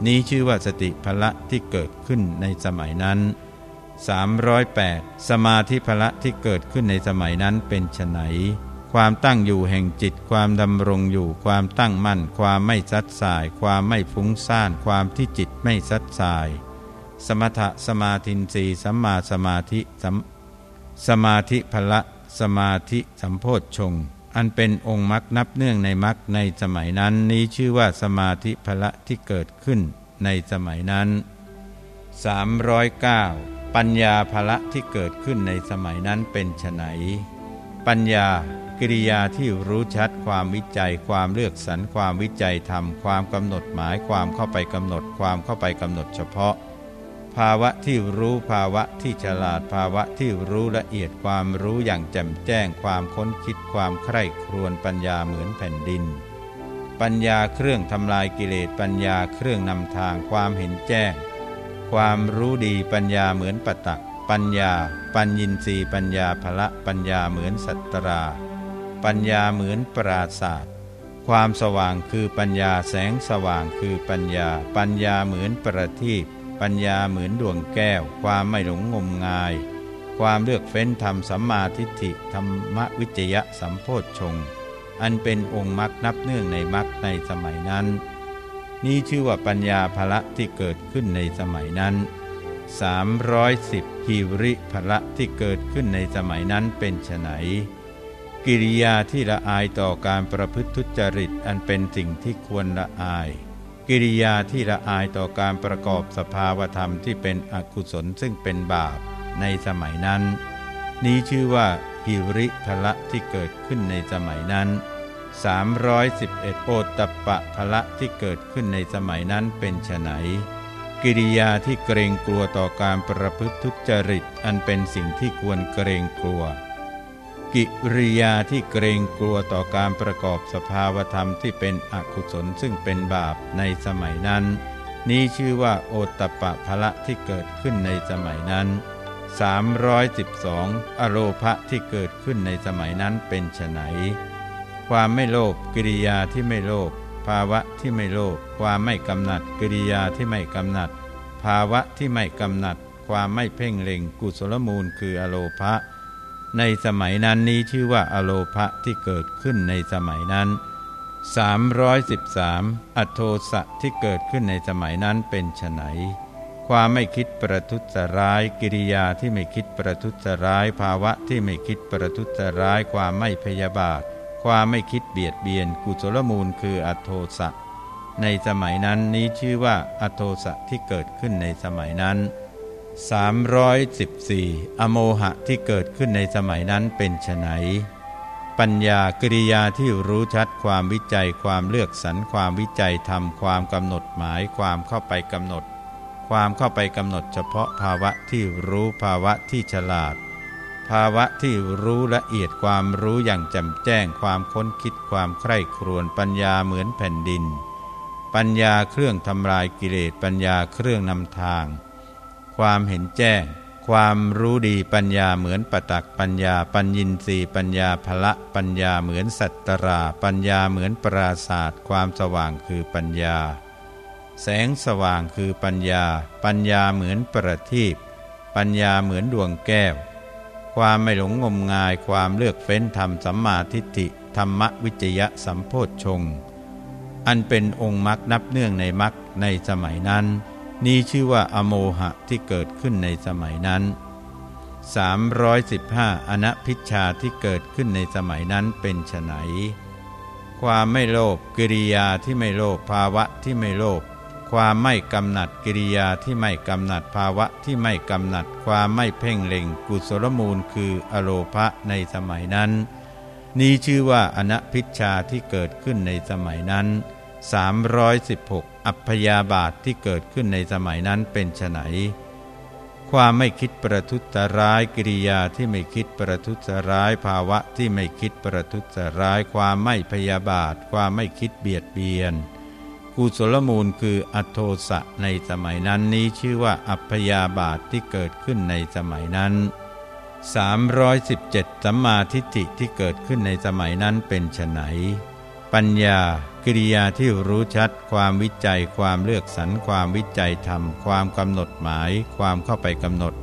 นี้ชื่อว่าสติพละที่เกิดขึ้นในสมัยนั้น 308 สมาธิพละที่เกิดขึ้นในสมัยนั้นเป็นไฉน ความตั้งอยู่แห่งจิต ความดำรงอยู่ ความตั้งมั่น ความไม่ซัดสาย ความไม่ฟุ้งซ่าน ความที่จิตไม่ซัดสาย สมถะสมาธินรีสัมมาสมาธิสสมาธิพละสมาธิสัมโพชฌงอันเป็นองค์มรรคนับเนื่องในมรรคในสมัยนั้น นี้ชื่อว่าสมาธิพละที่เกิดขึ้นในสมัยนั้น 309 ปัญญาภละที่เกิดขึ้นในสมัยนั้นเป็นไฉนปัญญา กิริยาที่รู้ชัดความวิจัย ความเลือกสรรความวิจัยธรรมความกำหนดหมายความเข้าไปกำหนดความเข้าไปกำหนดเฉพาะ ภาวะที่รู้ภาวะที่ฉลาดภาวะที่รู้ละเอียดความรู้อย่างแจ่มแจ้ง ความค้นคิดความใคร่ครวญปัญญาเหมือนแผ่นดิน ปัญญาเครื่องทำลายกิเลสปัญญาเครื่องนำทางความเห็นแจ้ง ความรู้ดีปัญญาเหมือนปตัก ปัญญา ปัญญินรีปัญญาภละปัญญาเหมือนสัตรา ปัญญาเหมือนปราศาสตร์ความสว่างคือปัญญาแสงสว่างคือปัญญา ปัญญาเหมือนประทีปปัญญาเหมือนดวงแก้ว ความไม่หลงงมงาย ความเลือกเฟ้นธรรมสัมมาทิฏฐิธรรมวิจยะสัมโพธชงอันเป็นองค์มรรคนับเนื่องในมรรคในสมัยนั้น นี่ชื่อว่าปัญญาภละที่เกิดขึ้นในสมัยนั้น 310ฮิริภละที่เกิดขึ้นในสมัยนั้นเป็นไฉน กิริยาที่ละอายต่อการประพฤติทุจริตอันเป็นสิ่งที่ควรละอาย กิริยาที่ละอายต่อการประกอบสภาวธรรมที่เป็นอกุศลซึ่งเป็นบาปในสมัยนั้น นี้ชื่อว่าหิริพละที่เกิดขึ้นในสมัยนั้น 311 โอตตปะพละที่เกิดขึ้นในสมัยนั้นเป็นไฉนกิริยาที่เกรงกลัวต่อการประพฤติทุจริตอันเป็นสิ่งที่ควรเกรงกลัว กิริยาที่เกรงกลัวต่อการประกอบสภาวธรรมที่เป็นอกุศลซึ่งเป็นบาปในสมัยนั้น นี้ชื่อว่าโอตปะพละที่เกิดขึ้นในสมัยนั้น 312 อโลภะที่เกิดขึ้นในสมัยนั้นเป็นไฉนความไม่โลภกิริยาที่ไม่โลภภาวะที่ไม่โลภความไม่กำหนัดกิริยาที่ไม่กำหนัด ภาวะที่ไม่กำหนัด ความไม่เพ่งเล็งกุศลมูลคืออโลภะ ในสมัยนั้นนี้ชื่อว่าอโลภะที่เกิดขึ้นในสมัยนั้น 313อโทสะที่เกิดขึ้นในสมัยนั้นเป็นไฉนความไม่คิดประทุษร้าย กิริยาที่ไม่คิดประทุษร้าย ภาวะที่ไม่คิดประทุษร้าย ความไม่พยาบาท ความไม่คิดเบียดเบียน กุศลมูลคืออโทสะในสมัยนั้นนี้ชื่อว่าอโทสะที่เกิดขึ้นในสมัยนั้น 314 อโมหะที่เกิดขึ้นในสมัยนั้นเป็นไฉนปัญญากริยาที่รู้ชัดความวิจัยความเลือกสรรความวิจัยทำความกำหนดหมายความเข้าไปกำหนด ความเข้าไปกำหนดเฉพาะภาวะที่รู้ภาวะที่ฉลาด ภาวะที่รู้ละเอียดความรู้อย่างแจ่มแจ้งความค้นคิดความใคร่ครวญปัญญาเหมือนแผ่นดิน ปัญญาเครื่องทำลายกิเลสปัญญาเครื่องนำทาง ความเห็นแจ้ง ความรู้ดีปัญญาเหมือนปตักปัญญา ปัญญินรีปัญญาภละปัญญาเหมือนสัตตรา ปัญญาเหมือนปราศาสตร์ความสว่างคือปัญญา แสงสว่างคือปัญญา ปัญญาเหมือนประทีปปัญญาเหมือนดวงแก้ว ความไม่หลงงมงายความเลือกเฟ้นธรรมสัมมาทิฏฐิธรรมวิจยะสัมโพชฌงอันเป็นองค์มรรคนับเนื่องในมรรคในสมัยนั้น นี้ชื่อว่าอโมหะที่เกิดขึ้นในสมัยนั้น 315 อนัพิชาที่เกิดขึ้นในสมัยนั้นเป็นไฉนความไม่โลภกิริยาที่ไม่โลภภาวะที่ไม่โลภความไม่กำหนัดกิริยาที่ไม่กำหนัดภาวะที่ไม่กำหนัดความไม่เพ่งเล็งกุศลมูลคืออโลภะในสมัยนั้น นี้ชื่อว่าอนัพิชาที่เกิดขึ้นในสมัยนั้น 316 อัพยาบาทที่เกิดขึ้นในสมัยนั้นเป็นไฉนความไม่คิดประทุษร้ายกิริยาที่ไม่คิดประทุษร้ายภาวะที่ไม่คิดประทุษร้าย ความไม่พยาบาท ความไม่คิดเบียดเบียนกุศลมูลคืออโทสะในสมัยนั้นนี้ชื่อว่าอัพยาบาทที่เกิดขึ้นในสมัยนั้น 317 สัมมาทิฏฐิที่เกิดขึ้นในสมัยนั้นเป็นไฉนปัญญา กิริยาที่รู้ชัด ความวิจัย ความเลือกสรรความวิจัยธรรม ความกำหนดหมาย ความเข้าไปกำหนด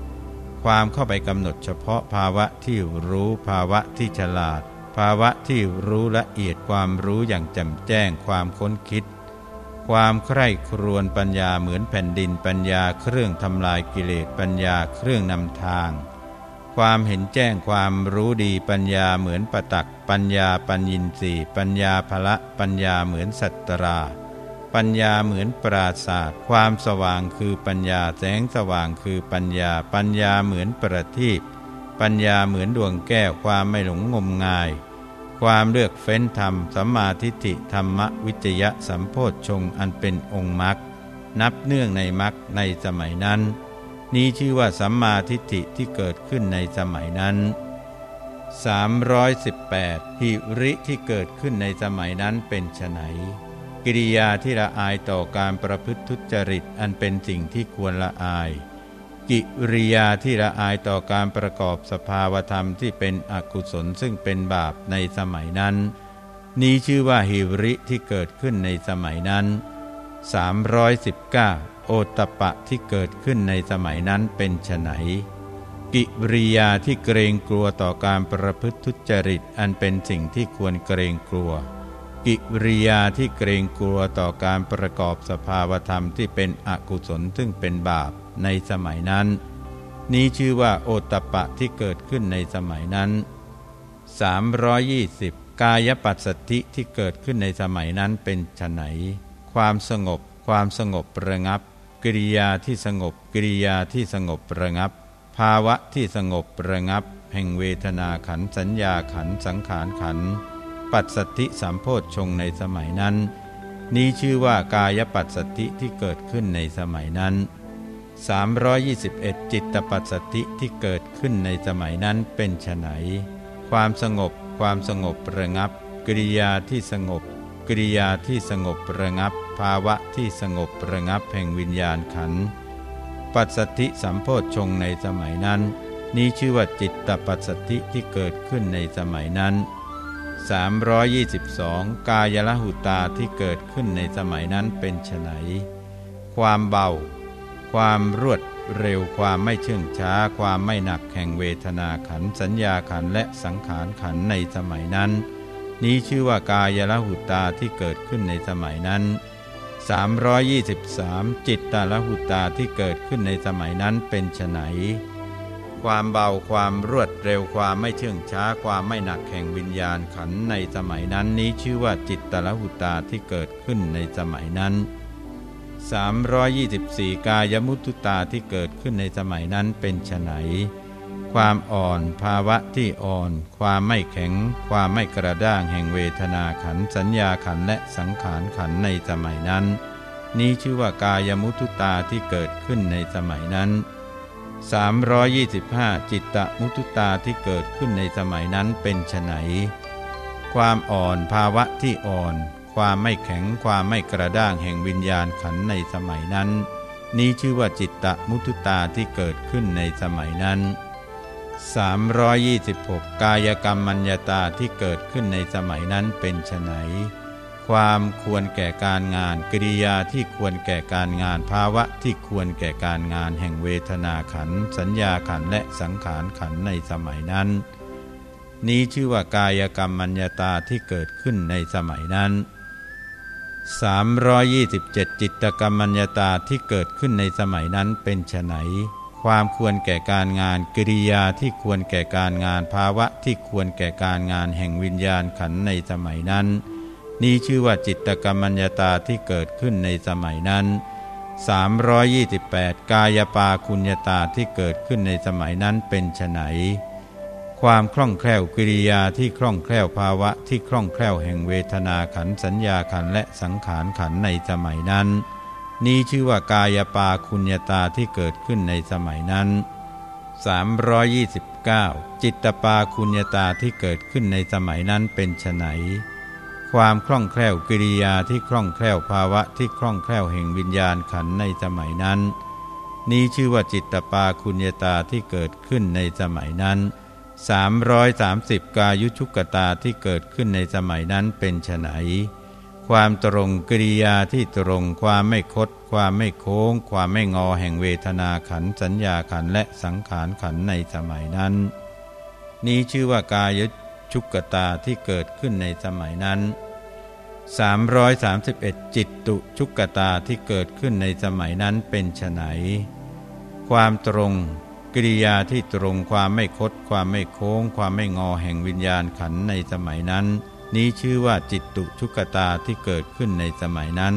ความเข้าไปกำหนดเฉพาะภาวะที่รู้ภาวะที่ฉลาด ภาวะที่รู้ละเอียดความรู้อย่างแจ่มแจ้ง ความค้นคิด ความใคร่ครวญปัญญาเหมือนแผ่นดินปัญญาเครื่องทำลายกิเลสปัญญาเครื่องนำทาง ความเห็นแจ้งความรู้ดีปัญญาเหมือนปตัก ปัญญาปัญญินสีปัญญาภละปัญญาเหมือนสัตตรา ปัญญาเหมือนปราศาสตร์ความสว่างคือปัญญาแสงสว่างคือปัญญา ปัญญาเหมือนประทีปปัญญาเหมือนดวงแก้วความไม่หลงงมงาย ความเลือกเฟ้นธรรมสัมมาทิฏฐิธรรมวิจยะสัมโพธชงอันเป็นองค์มรรคนับเนื่องในมรรคในสมัยนั้น นี้ชื่อว่าสัมมาทิฏฐิที่เกิดขึ้นในสมัยนั้น 318หิริที่เกิดขึ้นในสมัยนั้นเป็นไฉนกิริยาที่ละอายต่อการประพฤติทุจริตอันเป็นสิ่งที่ควรละอาย กิริยาที่ละอายต่อการประกอบสภาวธรรมที่เป็นอกุศลซึ่งเป็นบาปในสมัยนั้น นี้ชื่อว่าหิริที่เกิดขึ้นในสมัยนั้น 319 โอตปะที่เกิดขึ้นในสมัยนั้นเป็นไฉนกิริยาที่เกรงกลัวต่อการประพฤติทุจริตอันเป็นสิ่งที่ควรเกรงกลัว กิริยาที่เกรงกลัวต่อการประกอบสภาวธรรมที่เป็นอกุศลซึ่งเป็นบาปในสมัยนั้น นี้ชื่อว่าโอตปะที่เกิดขึ้นในสมัยนั้น 320 กายปัสสติที่เกิดขึ้นในสมัยนั้นเป็นไฉนความสงบความสงบระงับ กิริยาที่สงบกิริยาที่สงบระงับ ภาวะที่สงบระงับ แห่งเวทนาขันสัญญาขันสังขารขัน ปัสสติสัมโพชฌงในสมัยนั้น นี้ชื่อว่ากายปัสสติที่เกิดขึ้นในสมัยนั้น 321 จิตตปัสสติที่เกิดขึ้นในสมัยนั้นเป็นไฉนความสงบความสงบระงับ กิริยาที่สงบ กิริยาที่สงบระงับ ภาวะที่สงบระงับแห่งวิญญาณขัน ปัสสติสัมโพชฌงในสมัยนั้น นี้ชื่อว่าจิตตปัสสติที่เกิดขึ้นในสมัยนั้น 322 กายละหุตาที่เกิดขึ้นในสมัยนั้นเป็นไฉนความเบา ความรวดเร็วความไม่เชื่องช้า ความไม่หนักแห่งเวทนาขันสัญญาขันและสังขารขันในสมัยนั้น นี้ชื่อว่ากายละหุตาที่เกิดขึ้นในสมัยนั้น 323 จิตตาละหุตาที่เกิดขึ้นในสมัยนั้นเป็นไฉนความเบาความรวดเร็วความไม่เชื่องช้าความไม่หนักแห่งวิญญาณขันในสมัยนั้นนี้ชื่อว่าจิตตละหุตาที่เกิดขึ้นในสมัยนั้น 324 กายมุตุตาที่เกิดขึ้นในสมัยนั้นเป็นไฉน ความอ่อน ภาวะที่อ่อน ความไม่แข็ง ความไม่กระด้างแห่งเวทนาขันสัญญาขันและสังขารขันในสมัยนั้น นี้ชื่อว่ากายมุตุตาที่เกิดขึ้นในสมัยนั้น 325 จิตตมุตุตาที่เกิดขึ้นในสมัยนั้นเป็นไฉนความอ่อนภาวะที่อ่อน ความไม่แข็งความไม่กระด้างแห่งวิญญาณขันในสมัยนั้น นี้ชื่อว่าจิตตมุทุตาที่เกิดขึ้นในสมัยนั้น 326 กายกรรมมัญญาตาที่เกิดขึ้นในสมัยนั้นเป็นไฉนความควรแก่การงานกิริยาที่ควรแก่การงานภาวะที่ควรแก่การงานแห่งเวทนาขัน สัญญาขันและสังขารขันในสมัยนั้น นี้ชื่อว่ากายกรรมมัญญาตาที่เกิดขึ้นในสมัยนั้น 327 จิตกรรมมัญญาตาที่เกิดขึ้นในสมัยนั้นเป็นไฉน ความควรแก่การงาน กิริยาที่ควรแก่การงาน ภาวะที่ควรแก่การงานแห่งวิญญาณขันในสมัยนั้น นี้ชื่อว่าจิตกรรมัญญาตาที่เกิดขึ้นในสมัยนั้น 328 กายปาคุญญาตาที่เกิดขึ้นในสมัยนั้นเป็นไฉนความคล่องแคล่วกิริยาที่คล่องแคล่วภาวะที่คล่องแคล่วแห่งเวทนาขันสัญญาขันและสังขารขันในสมัยนั้น นี้ชื่อว่ากายปาคุญญาตาที่เกิดขึ้นในสมัยนั้น 329 จิตตปาคุญญาตาที่เกิดขึ้นในสมัยนั้นเป็นไฉนความคล่องแคล่วกิริยาที่คล่องแคล่วภาวะที่คล่องแคล่วแห่งวิญญาณขันในสมัยนั้น นี้ชื่อว่าจิตตปาคุญญาตาที่เกิดขึ้นในสมัยนั้น 330 กายุชุกตาที่เกิดขึ้นในสมัยนั้นเป็นไฉน ความตรงกิริยาที่ตรงความไม่คด ความไม่โค้ง ความไม่งอแห่งเวทนาขันสัญญาขันและสังขารขันในสมัยนั้น นี้ชื่อว่ากายชุกตาที่เกิดขึ้นในสมัยนั้น 331 จิตตุชุกตาที่เกิดขึ้นในสมัยนั้นเป็นไฉนความตรงกิริยาที่ตรงความไม่คด ความไม่โค้ง ความไม่งอแห่งวิญญาณขันในสมัยนั้น นี้ชื่อว่าจิตตุชุกตาที่เกิดขึ้นในสมัยนั้น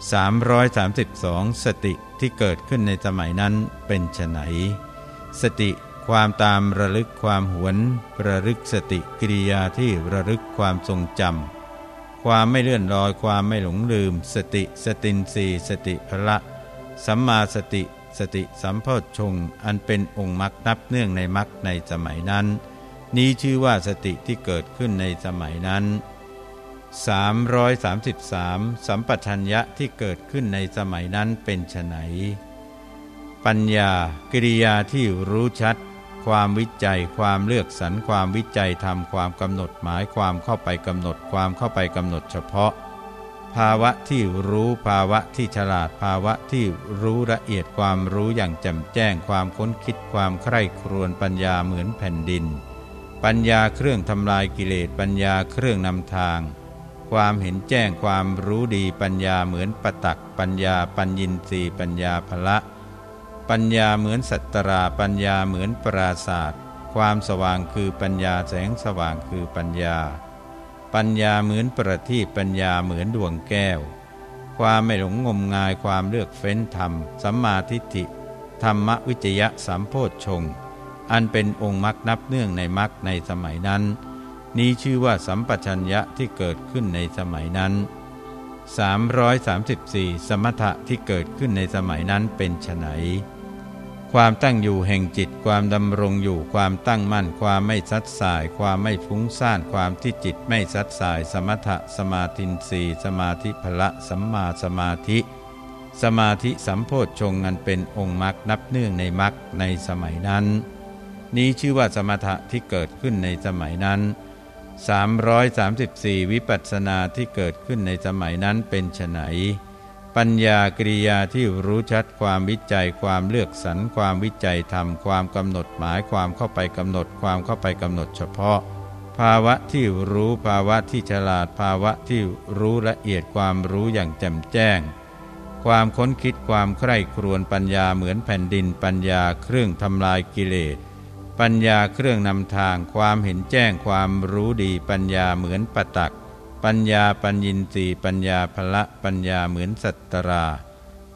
332 สติที่เกิดขึ้นในสมัยนั้นเป็นไฉนสติความตามระลึกความหวน ระลึกสติกิริยาที่ระลึกความทรงจำความไม่เลื่อนลอยความไม่หลงลืม สติสตินสีสติพละ สัมมาสติ สติสัมโพชงอันเป็นองค์มรรคนับเนื่องในมรรคในสมัยนั้น นี้ชื่อว่าสติที่เกิดขึ้นในสมัยนั้น 333 สัมปชัญญะที่เกิดขึ้นในสมัยนั้นเป็นไฉนปัญญากิริยาที่รู้ชัด ความวิจัย ความเลือกสรรความวิจัยทำความกำหนดหมายความเข้าไปกำหนดความเข้าไปกำหนดเฉพาะ ภาวะที่รู้ภาวะที่ฉลาดภาวะที่รู้ละเอียดความรู้อย่างแจ่มแจ้ง ความค้นคิดความใคร่ครวญปัญญาเหมือนแผ่นดิน ปัญญาเครื่องทำลายกิเลสปัญญาเครื่องนำทาง ความเห็นแจ้งความรู้ดีปัญญาเหมือนปตัก ปัญญาปัญญินรีปัญญาภละ ปัญญาเหมือนสัตตราปัญญาเหมือนปราศาสตร์ความสว่างคือปัญญาแสงสว่างคือปัญญา ปัญญาเหมือนประทีปปัญญาเหมือนดวงแก้ว ความไม่หลงงมงายความเลือกเฟ้นธรรมสัมมาทิฏฐิธรรมวิจยะสัมโพธชง อันเป็นองค์มรรคนับเนื่องในมรรคในสมัยนั้น นี้ชื่อว่าสัมปชัญญะที่เกิดขึ้นในสมัยนั้น 334 สมถะที่เกิดขึ้นในสมัยนั้นเป็นไฉนความตั้งอยู่แห่งจิตความดำรงอยู่ความตั้งมั่นความไม่ซัดสาย ความไม่ฟุ้งซ่านความที่จิตไม่ซัดสาย สมถะสมาธินสีสมาธิพละสัมมาสมาธิ สมาธิสัมโพชฌงอันเป็นองค์มรรคนับเนื่องในมรรคในสมัยนั้น นี้ชื่อว่าสมถะที่เกิดขึ้นในสมัยนั้น 334 วิปัสสนาที่เกิดขึ้นในสมัยนั้นเป็นไฉนปัญญากริยาที่รู้ชัดความวิจัยความเลือกสรรความวิจัยธรรมความกำหนดหมายความเข้าไปกำหนดความเข้าไปกำหนดเฉพาะ ภาวะที่รู้ภาวะที่ฉลาดภาวะที่รู้ละเอียดความรู้อย่างแจ่มแจ้ง ความค้นคิดความใคร่ครวญปัญญาเหมือนแผ่นดินปัญญาเครื่องทำลายกิเลส ปัญญาเครื่องนำทางความเห็นแจ้งความรู้ดีปัญญาเหมือนปตัก ปัญญาปัญญินตีปัญญาภละปัญญาเหมือนสัตตรา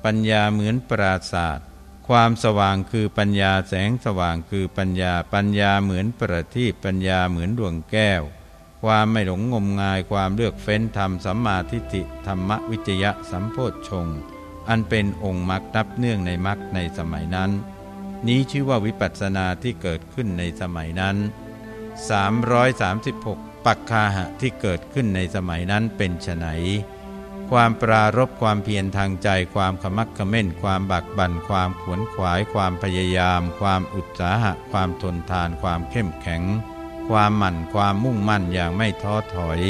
ปัญญาเหมือนปราศาสตร์ความสว่างคือปัญญาแสงสว่างคือปัญญาปัญญาเหมือนประทีปปัญญาเหมือนดวงแก้ว ความไม่หลงงมงายความเลือกเฟ้นธรรมสัมมาทิฏฐิธรรมวิจยะสัมโพชฌงอันเป็นองค์มรรคนับเนื่องในมรรคในสมัยนั้น นี้ชื่อว่าวิปัสสนาที่เกิดขึ้นในสมัยนั้น 336 ปักคาหะที่เกิดขึ้นในสมัยนั้นเป็นไฉนความปรารบความเพียรทางใจ ความขมักขม้น ความบักบั่นความขวนขวาย ความพยายาม ความอุตสาหะ ความทนทาน ความเข้มแข็ง ความหมั่นความมุ่งมั่นอย่างไม่ท้อถอย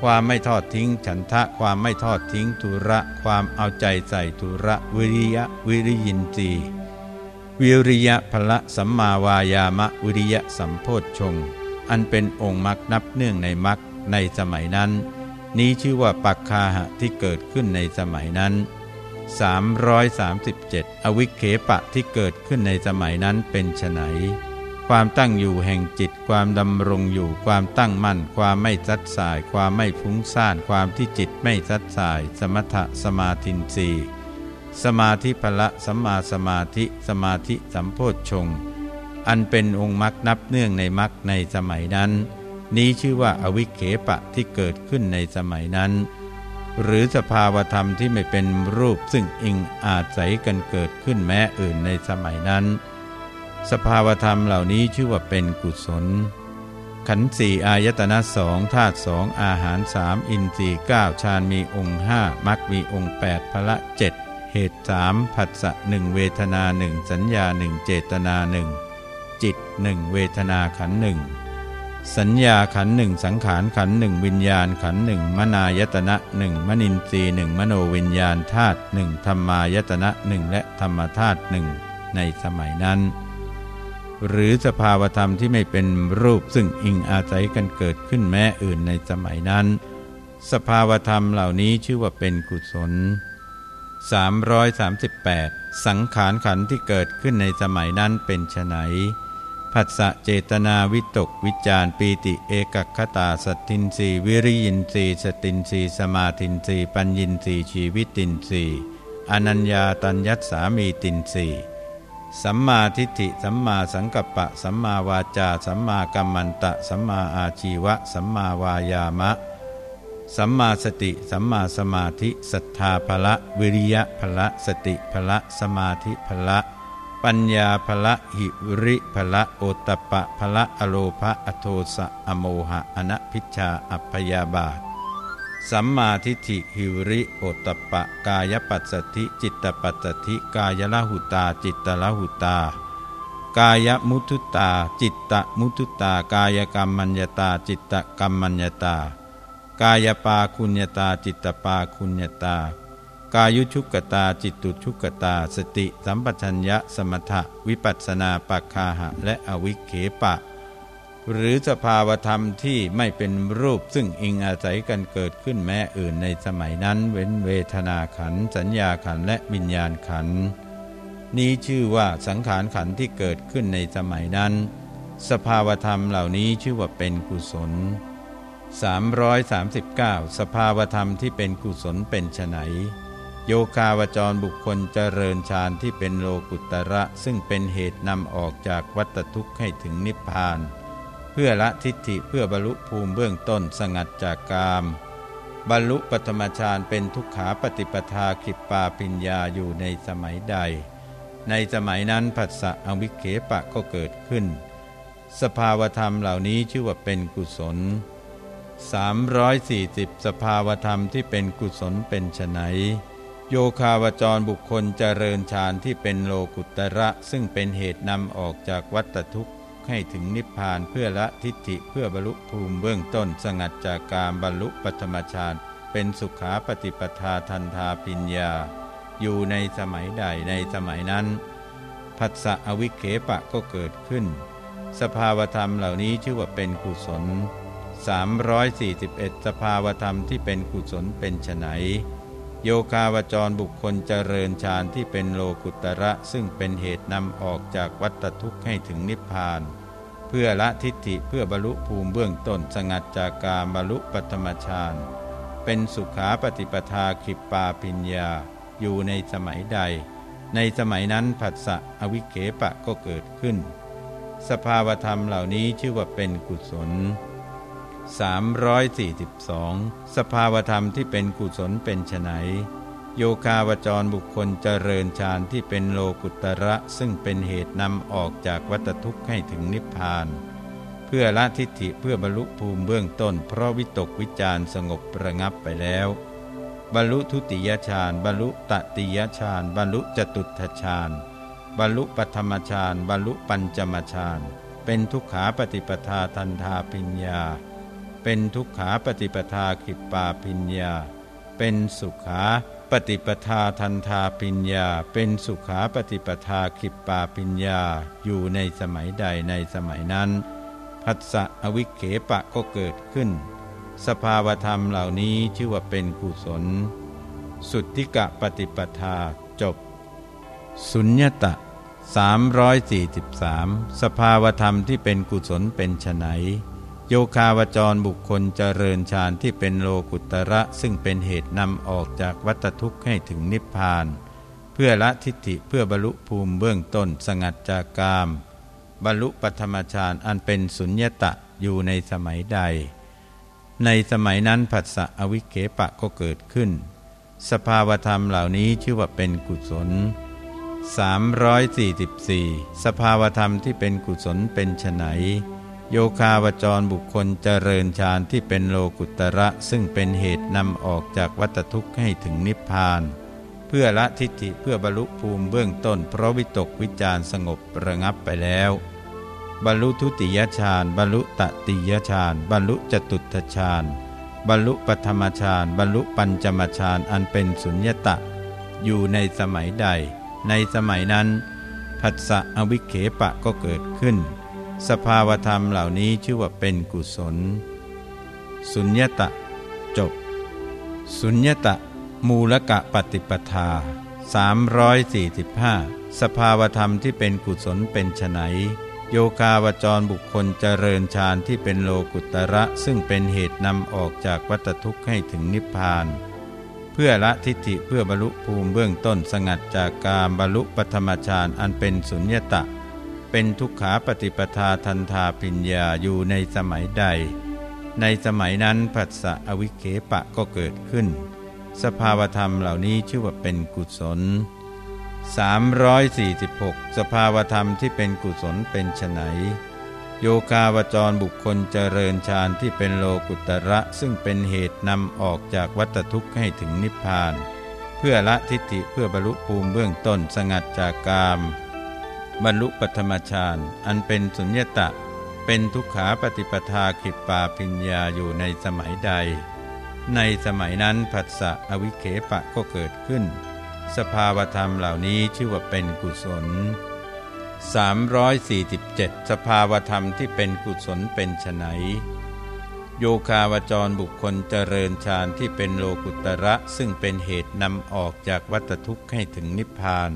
ความไม่ทอดทิ้งฉันทะ ความไม่ทอดทิ้งทุระ ความเอาใจใส่ทุระ วิริยะ วิริยินจี วิริยะพละสัมมาวายามะวิริยะสัมโพชง อันเป็นองค์มรรคนับเนื่องในมรรคในสมัยนั้น นี้ชื่อว่าปักคาหะที่เกิดขึ้นในสมัยนั้น 337 อวิเคปะที่เกิดขึ้นในสมัยนั้นเป็นไฉนความตั้งอยู่แห่งจิตความดำรงอยู่ความตั้งมั่น ความไม่ซัดสาย ความไม่ฟุ้งซ่าน ความที่จิตไม่ซัดสาย สมถะสมาธินรี สมาธิพละสัมมาสมาธิสมาธิสัมโพชฌงค์อันเป็นองค์มรรคนับเนื่องในมรรคในสมัยนั้น นี้ชื่อว่าอวิเคปะที่เกิดขึ้นในสมัยนั้น หรือสภาวธรรมที่ไม่เป็นรูปซึ่งอิงอาจใสกันเกิดขึ้นแม้อื่นในสมัยนั้น สภาวธรรมเหล่านี้ชื่อว่าเป็นกุศล ขันธ์สี่อายตนะสองธาตุสองอาหารสามอินทรีย์เก้าฌานมีองค์ห้ามรรคมีองค์แปดพละเจ็ด เหตุสามผัสสะหนึ่งเวทนาหนึ่งสัญญาหนึ่งเจตนาหนึ่งจิตหนึ่งเวทนาขันหนึ่งสัญญาขันหนึ่งสังขารขันหนึ่งวิญญาณขันหนึ่งมนายตนะหนึ่งมนินทรีหนึ่งมโนวิญญาณธาตุหนึ่งธรรมายตนะหนึ่งและธรรมธาตุหนึ่งในสมัยนั้น หรือสภาวธรรมที่ไม่เป็นรูปซึ่งอิงอาศัยกันเกิดขึ้นแม้อื่นในสมัยนั้น สภาวธรรมเหล่านี้ชื่อว่าเป็นกุศล 338 สังขารขันที่เกิดขึ้นในสมัยนั้นเป็นไฉนผัสสะเจตนาวิตกวิจารปีติเอกคตาสตินสีวิริยินสีสตินสีสมาตินสีปัญญินสีชีวิตินสีอนัญญาตัญญัตสามีตินสีสัมมาทิฏฐิสัมมาสังกัปปะ สัมมาวาจา สัมมากัมมันตะ สัมมาอาชีวะ สัมมาวายามะ สัมมาสติ สัมมาสมาธิศรัทธาภละ วิริยะภละ สติภละ สมาธิภละ ปัญญาภละหิริภละ โอตปะภละ อโลภะอโทสะ อโมหะ อนัพิชา อัพยาบาท สัมมาทิฏฐิหิริโอตปะ กายปัสสธิจิตตปัสสธิกายละหุตา จิตตละหุตากายมุทุตา จิตตมุทุตากายกรรมัญญตา จิตตกรรมัญญตา กายปาคุญญตาจิตตปาคุญญตา กายุชุกตาจิตตุชุกตา สติสัมปชัญญะสมถะวิปัสนาปัคาหะ และอวิเคปะ หรือสภาวธรรมที่ไม่เป็นรูปซึ่งอิงอาศัยกันเกิดขึ้นแม้อื่นในสมัยนั้น เว้นเวทนาขัน สัญญาขันและวิญญาณขัน นี้ชื่อว่าสังขารขันที่เกิดขึ้นในสมัยนั้น สภาวธรรมเหล่านี้ชื่อว่าเป็นกุศล 339 สภาวธรรมที่เป็นกุศลเป็นไฉนโยคาวจรบุคคลเจริญฌานที่เป็นโลกุตระ ซึ่งเป็นเหตุนำออกจากวัตทุกข์ให้ถึงนิพพาน เพื่อละทิฏฐิเพื่อบรรลุภูมิเบื้องต้นสงัดจากกาม บรรลุปฐมฌานเป็นทุกขาปฏิปทาขิปปาปิญญาอยู่ในสมัยใด ในสมัยนั้นผัสสะอวิเคปะก็เกิดขึ้น สภาวธรรมเหล่านี้ชื่อว่าเป็นกุศล 340 สภาวธรรมที่เป็นกุศลเป็นไฉนโยคาวจรบุคคลเจริญฌานที่เป็นโลกุตระซึ่งเป็นเหตุนำออกจากวัฏทุกข์ให้ถึงนิพพานเพื่อละทิฏฐิเพื่อบรรลุภูมิเบื้องต้นสงัดจากการบรรลุปัตมฌานเป็นสุขาปฏิปทาทันทาปิญญา อยู่ในสมัยใดในสมัยนั้นผัสสะอวิเคปะก็เกิดขึ้น สภาวธรรมเหล่านี้ชื่อว่าเป็นกุศล 341 สภาวธรรมที่เป็นกุศลเป็นไฉนโยคาวจรบุคคลเจริญฌานที่เป็นโลกุตระซึ่งเป็นเหตุนำออกจากวัฏทุกข์ให้ถึงนิพพาน เพื่อละทิฏฐิเพื่อบรรลุภูมิเบื้องต้นสงัดจากการบรรลุปัตมฌานเป็นสุขาปฏิปทาขิปปาปิญญา อยู่ในสมัยใด ในสมัยนั้นผัสสะอวิเกปะก็เกิดขึ้น สภาวธรรมเหล่านี้ชื่อว่าเป็นกุศล 342 สภาวธรรมที่เป็นกุศลเป็นไฉนโยคาวจรบุคคลเจริญฌานที่เป็นโลกุตระซึ่งเป็นเหตุนำออกจากวัฏทุกข์ให้ถึงนิพพาน เพื่อละทิฏฐิเพื่อบรรลุภูมิเบื้องต้น เพราะวิตกวิจารสงบระงับไปแล้ว บรรลุทุติยฌานบรรลุตติยฌานบรรลุจตุตฌานบรรลุปัธมฌานบรรลุปัญจมฌานเป็นทุกขาปฏิปทาทันทาปิญญา เป็นทุกขาปฏิปทาขิปปาปิญญา เป็นสุขาปฏิปทาทันทาปิญญา เป็นสุขาปฏิปทาขิปปาปิญญา อยู่ในสมัยใดในสมัยนั้นพัสสะอวิเขปะก็เกิดขึ้น สภาวธรรมเหล่านี้ชื่อว่าเป็นกุศล สุทธิกะปฏิปทาจบ สุญญตะ343 สภาวธรรมที่เป็นกุศลเป็นไฉน โยคาวจรบุคคลเจริญฌานที่เป็นโลกุตระซึ่งเป็นเหตุนำออกจากวัฏทุกข์ให้ถึงนิพพาน เพื่อละทิฏฐิเพื่อบรรลุภูมิเบื้องต้นสงัดจากกาม บรรลุปัธมฌานอันเป็นสุญญตะอยู่ในสมัยใด ในสมัยนั้นผัสสะอวิเคปะก็เกิดขึ้น สภาวธรรมเหล่านี้ชื่อว่าเป็นกุศล 344 สภาวธรรมที่เป็นกุศลเป็นไฉน โยคาวจรบุคคลเจริญฌานที่เป็นโลกุตระซึ่งเป็นเหตุนำออกจากวัฏทุกข์ให้ถึงนิพพาน เพื่อละทิฏฐิเพื่อบรรลุภูมิเบื้องต้น เพราะวิตกวิจารสงบระงับไปแล้ว บรรลุทุติยฌานบรรลุตติยฌานบรรลุจตุตฌานบรรลุปัธมฌานบรรลุปัญจมฌานอันเป็นสุญญตะ อยู่ในสมัยใด ในสมัยนั้นผัสสะอวิเคปะก็เกิดขึ้น สภาวธรรมเหล่านี้ชื่อว่าเป็นกุศล สุญญตะ จบ สุญญตะ มูลกะปฏิปทา 345 สภาวธรรมที่เป็นกุศลเป็นไฉนโยคาวจรบุคคลเจริญฌานที่เป็นโลกุตระ ซึ่งเป็นเหตุนำออกจากวัฏทุกข์ให้ถึงนิพพาน เพื่อละทิฏฐิเพื่อบรรลุภูมิเบื้องต้นสงัดจากการบรรลุปฐมฌานอันเป็นสุญญตะ เป็นทุกขาปฏิปทาทันทาปิญญาอยู่ในสมัยใด ในสมัยนั้นผัสสะอวิเคปะก็เกิดขึ้น สภาวธรรมเหล่านี้ชื่อว่าเป็นกุศล 346 สภาวธรรมที่เป็นกุศลเป็นไนโยคาวจรบุคคลเจริญฌานที่เป็นโลกุตระซึ่งเป็นเหตุนำออกจากวัฏทุกข์ให้ถึงนิพพาน เพื่อละทิฏฐิเพื่อบรรลุภูมิเบื้องต้นสงัดจากกาม บรรลุปัธมฌานอันเป็นสุญญตะ เป็นทุกขาปฏิปทาขิปปาปิญญาอยู่ในสมัยใด ในสมัยนั้นผัสสะอวิเคปะก็เกิดขึ้น สภาวธรรมเหล่านี้ชื่อว่าเป็นกุศล 347 สภาวธรรมที่เป็นกุศลเป็นไฉนโยคาวจรบุคคลเจริญฌานที่เป็นโลกุตระซึ่งเป็นเหตุนำออกจากวัฏทุกข์ให้ถึงนิพพาน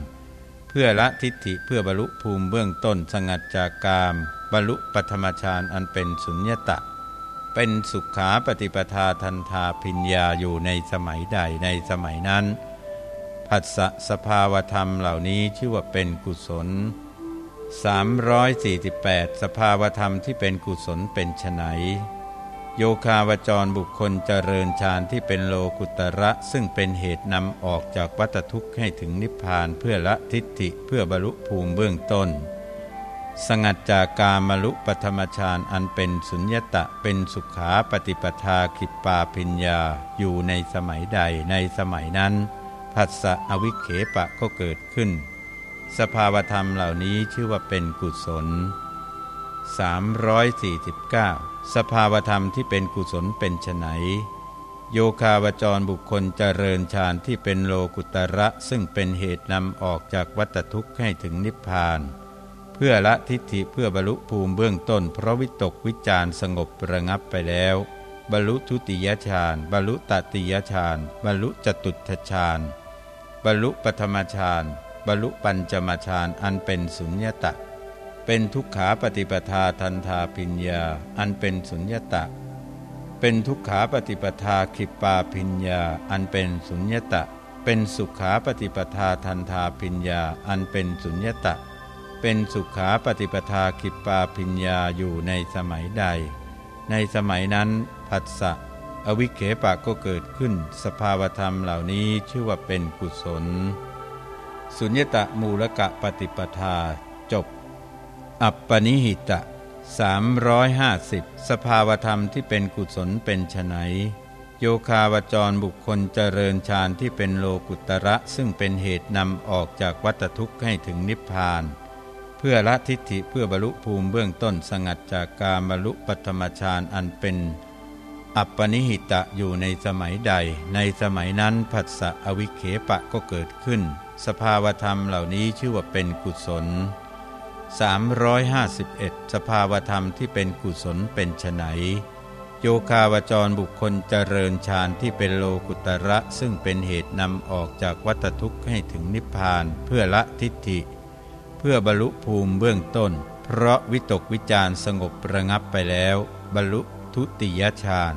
เพื่อละทิฏฐิเพื่อบรรลุภูมิเบื้องต้นสงัดจากกาม บรรลุปัธมฌานอันเป็นสุญญตะ เป็นสุขาปฏิปทาทันทาพิญญาอยู่ในสมัยใดในสมัยนั้นผัสสะสภาวธรรมเหล่านี้ชื่อว่าเป็นกุศล 348 สภาวธรรมที่เป็นกุศลเป็นไฉน โยคาวจรบุคคลเจริญฌานที่เป็นโลกุตระซึ่งเป็นเหตุนำออกจากวัฏทุกข์ให้ถึงนิพพานเพื่อละทิฏฐิเพื่อบรรลุภูมิเบื้องต้น สงัดจากกามลุปธรรมฌานอันเป็นสุญญตะเป็นสุขาปฏิปทาขิปปาพิญญาอยู่ในสมัยใดในสมัยนั้นผัสสะอวิเคปะก็เกิดขึ้น สภาวธรรมเหล่านี้ชื่อว่าเป็นกุศล 349 สภาวธรรมที่เป็นกุศลเป็นไฉนโยคาวจรบุคคลเจริญฌานที่เป็นโลกุตระซึ่งเป็นเหตุนำออกจากวัฏทุกข์ให้ถึงนิพพาน เพื่อละทิฏฐิเพื่อบรรลุภูมิเบื้องต้น เพราะวิตกวิจารสงบระงับไปแล้ว บรรลุทุติยฌานบรรลุตติยฌานบรรลุจตุตฌานบรรลุปฐมฌานบรรลุปัญจมฌานอันเป็นสุญญตะ เป็นทุกขาปฏิปทาทันทาปิญญา อันเป็นสุญญตะ เป็นทุกขาปฏิปทาขิปปาปิญญา อันเป็นสุญญตะ เป็นสุขาปฏิปทาทันทาปิญญา อันเป็นสุญญตะ เป็นสุขาปฏิปทาขิปปาปิญญาอยู่ในสมัยใด ในสมัยนั้นผัสสะอวิเคปะก็เกิดขึ้น สภาวธรรมเหล่านี้ชื่อว่าเป็นกุศล สุญญตะมูลกะปฏิปทาจบ อัปปนิหิตะ350 สภาวธรรมที่เป็นกุศลเป็นไฉนโยคาวจรบุคคลเจริญฌานที่เป็นโลกุตระซึ่งเป็นเหตุนำออกจากวัฏทุกข์ให้ถึงนิพพาน เพื่อละทิฏฐิเพื่อบรรลุภูมิเบื้องต้นสงัดจากการบรรลุปัตมฌานอันเป็น อัปปนิหิตะอยู่ในสมัยใด ในสมัยนั้นผัสสะอวิเคปะก็เกิดขึ้น สภาวธรรมเหล่านี้ชื่อว่าเป็นกุศล 351 สภาวธรรมที่เป็นกุศลเป็นไฉนโยคาวจรบุคคลเจริญฌานที่เป็นโลกุตระซึ่งเป็นเหตุนำออกจากวัฏทุกข์ให้ถึงนิพพานเพื่อละทิฏฐิ เพื่อบรรลุภูมิเบื้องต้น เพราะวิตกวิจารสงบระงับไปแล้ว บรรลุทุติยฌาน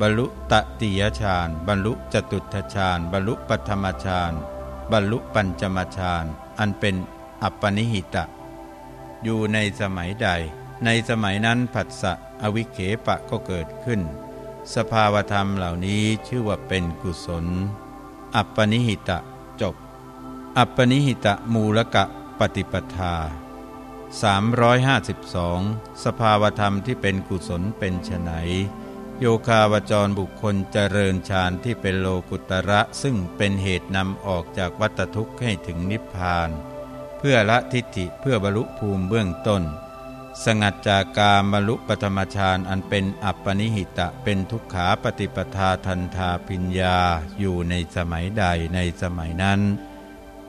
บรรลุตติยฌานบรรลุจตุทฌานบรรลุปัธมฌานบรรลุปัญจมฌานอันเป็นอัปปนิหิตะ อยู่ในสมัยใด ในสมัยนั้นผัสสะอวิเคปะก็เกิดขึ้น สภาวธรรมเหล่านี้ชื่อว่าเป็นกุศล อัปปนิหิตะจบ อัปปนิหิตะมูลกะปฏิปทา 352 สภาวธรรมที่เป็นกุศลเป็นไฉนโยคาวจรบุคคลเจริญฌานที่เป็นโลกุตระซึ่งเป็นเหตุนำออกจากวัฏทุกข์ให้ถึงนิพพาน เพื่อละทิฏฐิเพื่อบรรลุภูมิเบื้องต้น สงัดจากกามบรรลุปฐมฌานอันเป็นอัปปนิหิตะเป็นทุกขาปฏิปทาทันทาปิญญาอยู่ในสมัยใดในสมัยนั้น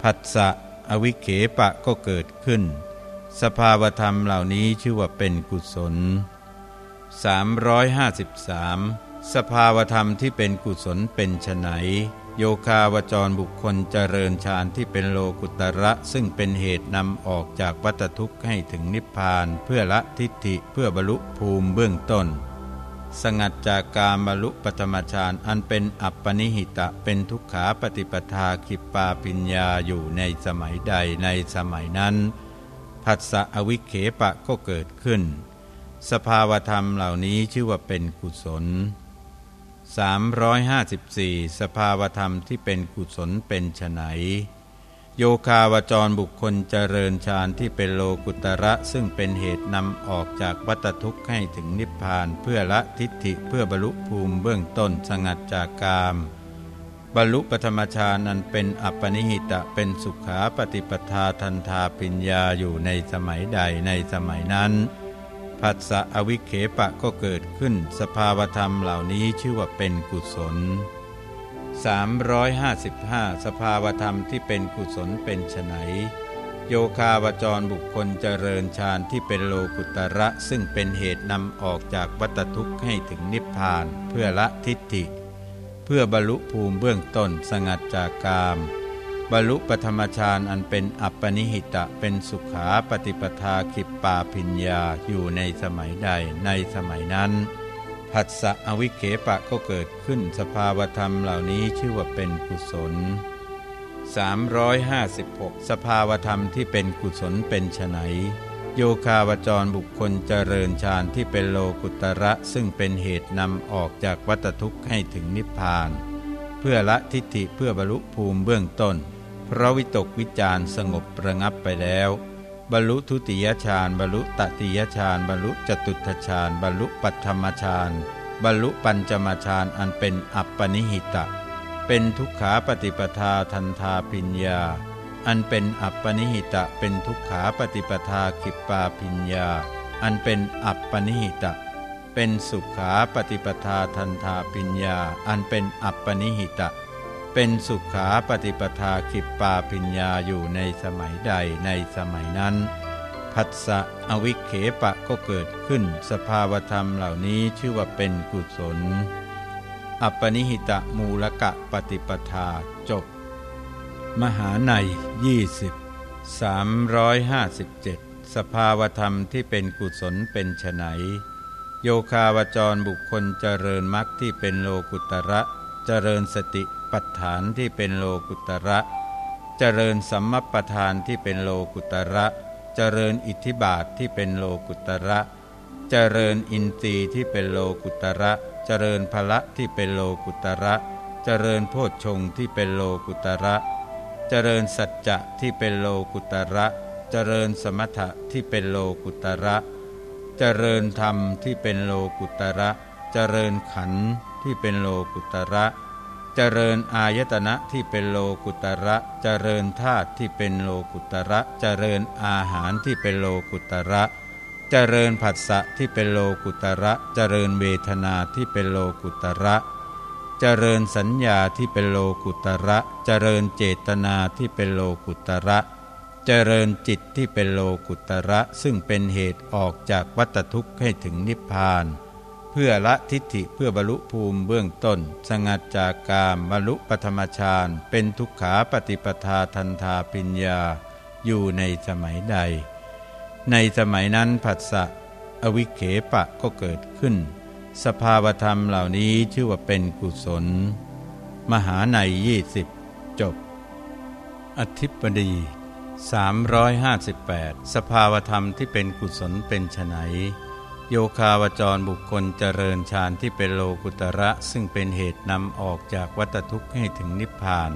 ผัสสะอวิเคปะก็เกิดขึ้น สภาวธรรมเหล่านี้ชื่อว่าเป็นกุศล 353 สภาวธรรมที่เป็นกุศลเป็นไฉน โยคาวจรบุคคลเจริญฌานที่เป็นโลกุตระซึ่งเป็นเหตุนำออกจากวัฏทุกข์ให้ถึงนิพพานเพื่อละทิฏฐิเพื่อบรรลุภูมิเบื้องต้น สงัดจากการบรรลุปฐมฌานอันเป็นอัปปนิหิตะเป็นทุกขาปฏิปทาขิปปาปิญญาอยู่ในสมัยใดในสมัยนั้นผัสสะอวิเคปะก็เกิดขึ้น สภาวธรรมเหล่านี้ชื่อว่าเป็นกุศล 354 สภาวธรรมที่เป็นกุศลเป็นไฉนโยคาวจรบุคคลเจริญฌานที่เป็นโลกุตระซึ่งเป็นเหตุนำออกจากวัฏทุกข์ให้ถึงนิพพานเพื่อละทิฏฐิเพื่อบรรลุภูมิเบื้องต้นสงัดจากกาม บรรลุปธรรมฌานนั้นเป็นอัปปนิหิตะเป็นสุขาปฏิปทาทันทาปิญญาอยู่ในสมัยใดในสมัยนั้น ผัสสะอวิเคปะก็เกิดขึ้น สภาวธรรมเหล่านี้ชื่อว่าเป็นกุศล 355 สภาวธรรมที่เป็นกุศลเป็นไฉนโยคาวจรบุคคลเจริญฌานที่เป็นโลกุตระซึ่งเป็นเหตุนำออกจากวัฏทุกข์ให้ถึงนิพพานเพื่อละทิฏฐิ เพื่อบรรลุภูมิเบื้องต้นสงัดจากกาม บรรลุปธรรมฌานอันเป็นอัปปนิหิตะเป็นสุขาปฏิปทาขิปปาพิญญาอยู่ในสมัยใดในสมัยนั้นผัสสะอวิเคปะก็เกิดขึ้นสภาวธรรมเหล่านี้ชื่อว่าเป็นกุศล 356 สภาวธรรมที่เป็นกุศลเป็นไฉนโยคาวจรบุคคลเจริญฌานที่เป็นโลกุตระซึ่งเป็นเหตุนำออกจากวัฏทุกข์ให้ถึงนิพพาน เพื่อละทิฏฐิเพื่อบรรลุภูมิเบื้องต้น เพราะวิตกวิจารสงบระงับไปแล้ว บรรลุทุติยฌานบรรลุตติยฌานบรรลุจตุตฌานบรรลุปัตมฌานบรรลุปัญจมฌานอันเป็นอัปปนิหิตะ เป็นทุกขาปฏิปทาทันทาปิญญา อันเป็นอัปปนิหิตะ เป็นทุกขาปฏิปทาขิปปาปิญญา อันเป็นอัปปนิหิตะ เป็นสุขาปฏิปทาทันทาปิญญา อันเป็นอัปปนิหิตะ เป็นสุขาปฏิปทาขิปปาปิญญาอยู่ในสมัยใดในสมัยนั้น ผัสสะอวิเคปะก็เกิดขึ้น สภาวธรรมเหล่านี้ชื่อว่าเป็นกุศล อัปนิหิตะมูลกะปฏิปทาจบ มหาในยี่สิบสามร้อยห้าสิบเจ็ดสภาวธรรมที่เป็นกุศลเป็นไฉนโยคาวจรบุคคลเจริญมรรคที่เป็นโลกุตระ เจริญสติ ปัฏฐานที่เป็นโลกุตระเจริญสัมมปทานที่เป็นโลกุตระ เจริญอิทธิบาทที่เป็นโลกุตระ เจริญอินทรีย์ที่เป็นโลกุตระ เจริญพละที่เป็นโลกุตระ เจริญโพชฌงที่เป็นโลกุตระ เจริญสัจจะที่เป็นโลกุตระ เจริญสมถะที่เป็นโลกุตระ เจริญธรรมที่เป็นโลกุตระ เจริญขันธ์ที่เป็นโลกุตระเจริญอายตนะที่เป็นโลกุตระเจริญธาตุที่เป็นโลกุตระเจริญอาหารที่เป็นโลกุตระเจริญผัสสะที่เป็นโลกุตระเจริญเวทนาที่เป็นโลกุตระเจริญสัญญาที่เป็นโลกุตระเจริญเจตนาที่เป็นโลกุตระเจริญจิตที่เป็นโลกุตระซึ่งเป็นเหตุออกจากวัฏทุกข์ให้ถึงนิพพาน เพื่อละทิฏฐิเพื่อบรรลุภูมิเบื้องต้น สงัดจากกามบรรลุปธรรมฌานเป็นทุกขาปฏิปทาทันทาปิญญาอยู่ในสมัยใด ในสมัยนั้นผัสสะอวิเคปะก็เกิดขึ้น สภาวธรรมเหล่านี้ชื่อว่าเป็นกุศล มหาในยี่สิบจบ อธิปดี358 สภาวธรรมที่เป็นกุศลเป็นไฉน โยคาวจรบุคคลเจริญฌานที่เป็นโลกุตระ ซึ่งเป็นเหตุนำออกจากวัฏทุกข์ให้ถึงนิพพาน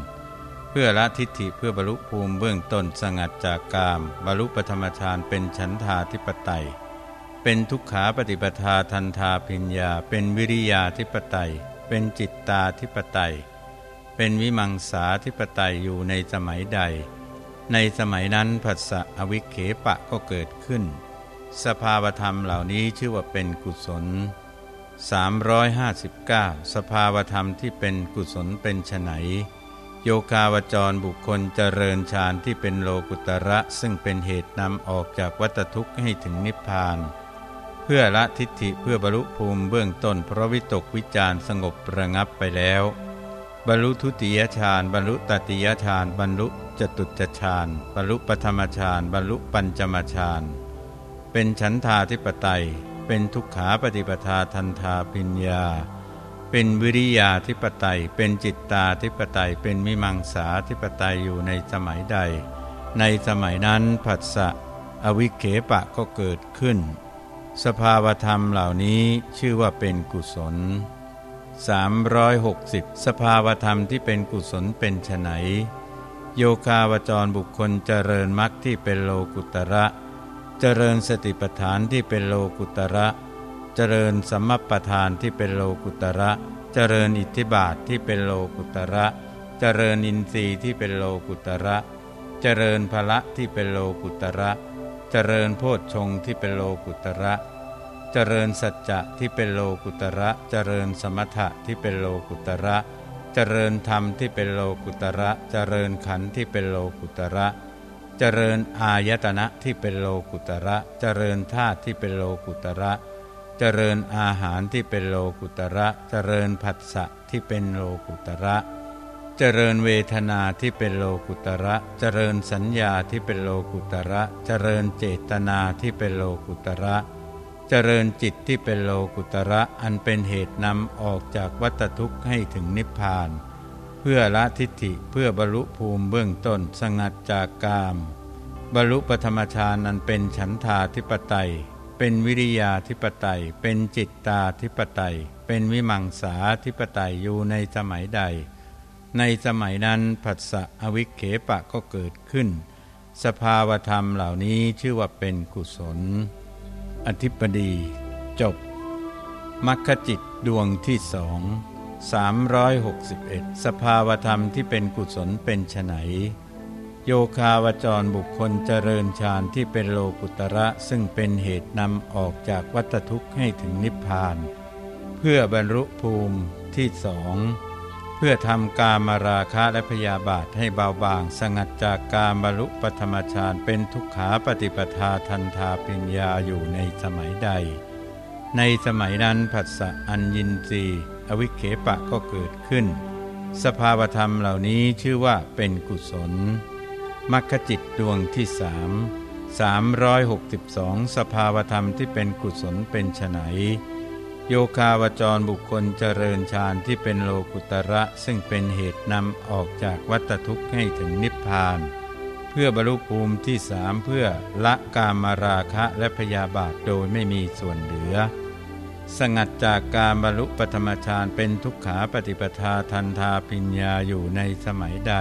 เพื่อละทิฏฐิเพื่อบรรลุภูมิเบื้องต้นสงัดจากกาม บรรลุปธรรมฌานเป็นฉันทาธิปไตย เป็นทุกขาปฏิปทาทันทาพิญญา เป็นวิริยาธิปไตย เป็นจิตตาธิปไตย เป็นวิมังสาธิปไตยอยู่ในสมัยใด ในสมัยนั้นผัสสะอวิเคปะก็เกิดขึ้น สภาวธรรมเหล่านี้ชื่อว่าเป็นกุศล 359 สภาวธรรมที่เป็นกุศลเป็นไฉนโยคาวจรบุคคลเจริญฌานที่เป็นโลกุตระซึ่งเป็นเหตุนำออกจากวัฏทุกข์ให้ถึงนิพพาน เพื่อละทิฏฐิเพื่อบรรลุภูมิเบื้องต้นเพราะวิตกวิจารสงบระงับไปแล้ว บรรลุทุติยฌานบรรลุตติยฌานบรรลุจตุตฌานบรรลุปธรรมฌานบรรลุปัญจมฌาน เป็นฉันทาธิปไตย เป็นทุกขาปฏิปทาทันทาปิญญา เป็นวิริยาธิปไตย เป็นจิตตาธิปไตย เป็นมิมังสาธิปไตยอยู่ในสมัยใด ในสมัยนั้นผัสสะอวิเคปะก็เกิดขึ้น สภาวธรรมเหล่านี้ชื่อว่าเป็นกุศล 360 สภาวธรรมที่เป็นกุศลเป็นไฉนโยคาวจรบุคคลเจริญมรรคที่เป็นโลกุตระ เจริญสติปัฏฐานที่เป็นโลกุตระ เจริญสัมมปทานที่เป็นโลกุตระ เจริญอิทธิบาทที่เป็นโลกุตระ เจริญอินทรีย์ที่เป็นโลกุตระ เจริญพละที่เป็นโลกุตระ เจริญโพชฌงที่เป็นโลกุตระ เจริญสัจจะที่เป็นโลกุตระ เจริญสมถะที่เป็นโลกุตระ เจริญธรรมที่เป็นโลกุตระ เจริญขันธ์ที่เป็นโลกุตระเจริญอายตนะที่เป็นโลกุตระ เจริญธาตุที่เป็นโลกุตระ เจริญอาหารที่เป็นโลกุตระ เจริญผัสสะที่เป็นโลกุตระ เจริญเวทนาที่เป็นโลกุตระ เจริญสัญญาที่เป็นโลกุตระ เจริญเจตนาที่เป็นโลกุตระ เจริญจิตที่เป็นโลกุตระ อันเป็นเหตุนำออกจากวัฏทุกข์ให้ถึงนิพพาน พื่อละทิฏฐิเพื่อบรรลุภูมิเบื้องต้นสงัดจากกาม บรรลุปธรรมฌานนั้นเป็นฉันทาธิปไตย เป็นวิริยาธิปไตย เป็นจิตตาธิปไตย เป็นวิมังสาธิปไตยอยู่ในสมัยใด ในสมัยนั้นผัสสะอวิเคปะก็เกิดขึ้น สภาวธรรมเหล่านี้ชื่อว่าเป็นกุศล อธิปดี จบมัคคจิตดวงที่สอง 361 สภาวธรรมที่เป็นกุศลเป็นไฉนโยคาวจรบุคคลเจริญฌานที่เป็นโลกุตระซึ่งเป็นเหตุนำออกจากวัฏทุกข์ให้ถึงนิพพาน เพื่อบรรลุภูมิที่สองเพื่อทำกามราคะและพยาบาทให้เบาบาง สงัดจากการบรรลุปธรรมฌานเป็นทุกขาปฏิปทาทันทาปิญญาอยู่ในสมัยใด ในสมัยนั้นผัสสะอัญญินทรีย์ อวิเคปะก็เกิดขึ้น สภาวธรรมเหล่านี้ชื่อว่าเป็นกุศลมัคคจิตดวงที่สามสามร้อยหกสิบสองสภาวธรรมที่เป็นกุศลเป็นไฉนโยคาวจรบุคคลเจริญฌานที่เป็นโลกุตระซึ่งเป็นเหตุนำออกจากวัฏทุกข์ให้ถึงนิพพาน เพื่อบรรลุภูมิที่สามเพื่อละกามาราคะและพยาบาทโดยไม่มีส่วนเหลือ สงัดจากการบรรลุปธรรมฌานเป็นทุกขาปฏิปทาทันทาปิญญาอยู่ในสมัยใด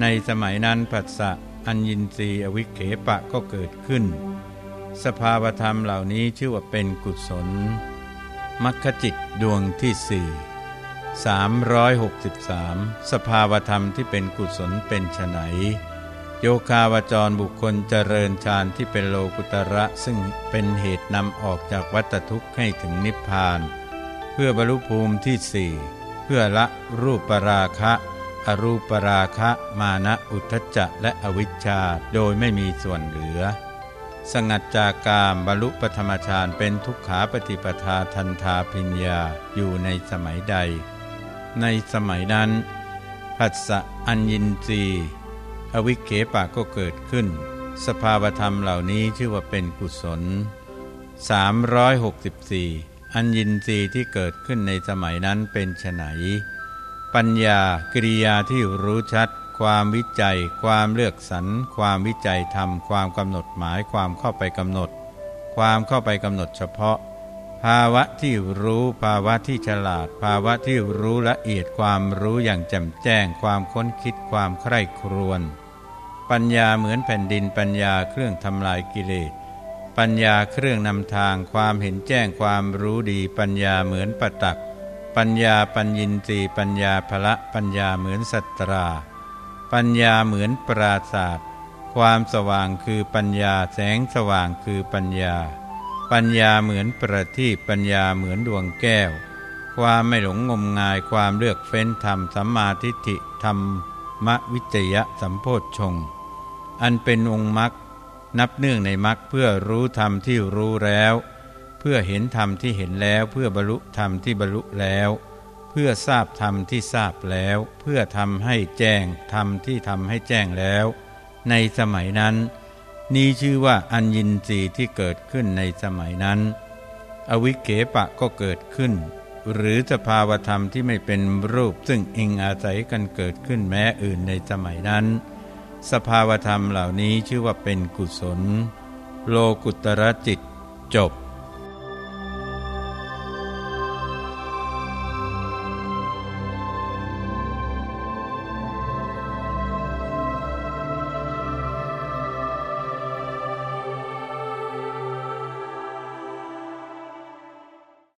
ในสมัยนั้นผัสสะอัญญินทรีอวิเขปะก็เกิดขึ้น สภาวธรรมเหล่านี้ชื่อว่าเป็นกุศล มัคคจิตดวงที่สี่363 สภาวธรรมที่เป็นกุศลเป็นไฉน โยคาวจรบุคคลเจริญฌานที่เป็นโลกุตระซึ่งเป็นเหตุนำออกจากวัฏทุกข์ให้ถึงนิพพาน เพื่อบรรลุภูมิที่สี่เพื่อละรูปปราคะ อรูปปราคะ มานะอุทจจะและอวิชชาโดยไม่มีส่วนเหลือ สงัดจากกามบรรลุปธรรมฌานเป็นทุกขาปฏิปทาทันทาพิญญาอยู่ในสมัยใด ในสมัยนั้นผัสสะอัญญินทรีย์ อวิเคปะก็เกิดขึ้น สภาวธรรมเหล่านี้ชื่อว่าเป็นกุศล 364 อัญญินทรีย์ที่เกิดขึ้นในสมัยนั้นเป็นไฉนปัญญากริยาที่รู้ชัด ความวิจัย ความเลือกสรรความวิจัยธรรม ความกำหนดหมายความเข้าไปกำหนด ความเข้าไปกำหนดเฉพาะ ภาวะที่รู้ภาวะที่ฉลาด ภาวะที่รู้ละเอียดความรู้อย่างแจ่มแจ้ง ความค้นคิดความใคร่ครวญ ปัญญาเหมือนแผ่นดินปัญญาเครื่องทำลายกิเลส ปัญญาเครื่องนำทางความเห็นแจ้งความรู้ดีปัญญาเหมือนปตัก ปัญญาปัญญินทรีปัญญาภละปัญญาเหมือนสัตรา ปัญญาเหมือนปราศาสตร์ความสว่างคือปัญญาแสงสว่างคือปัญญา ปัญญาเหมือนประทีปปัญญาเหมือนดวงแก้ว ความไม่หลงงมงายความเลือกเฟ้นธรรมสัมมาทิฏฐิธรรมวิจยะสัมโพชฌงค์ อันเป็นองค์มรรคนับเนื่องในมรรคเพื่อรู้ธรรมที่รู้แล้ว เพื่อเห็นธรรมที่เห็นแล้ว เพื่อบรรลุธรรมที่บรรลุแล้ว เพื่อทราบธรรมที่ทราบแล้ว เพื่อทำให้แจ้งธรรมที่ทำให้แจ้งแล้ว ในสมัยนั้น นี้ชื่อว่าอัญญินทรีย์ที่เกิดขึ้นในสมัยนั้น อวิเกปะก็เกิดขึ้น หรือสภาวธรรมที่ไม่เป็นรูปซึ่งอิงอาศัยกันเกิดขึ้นแม้อื่นในสมัยนั้น สภาวธรรมเหล่านี้ชื่อว่าเป็นกุศล โลกุตรจิตจบ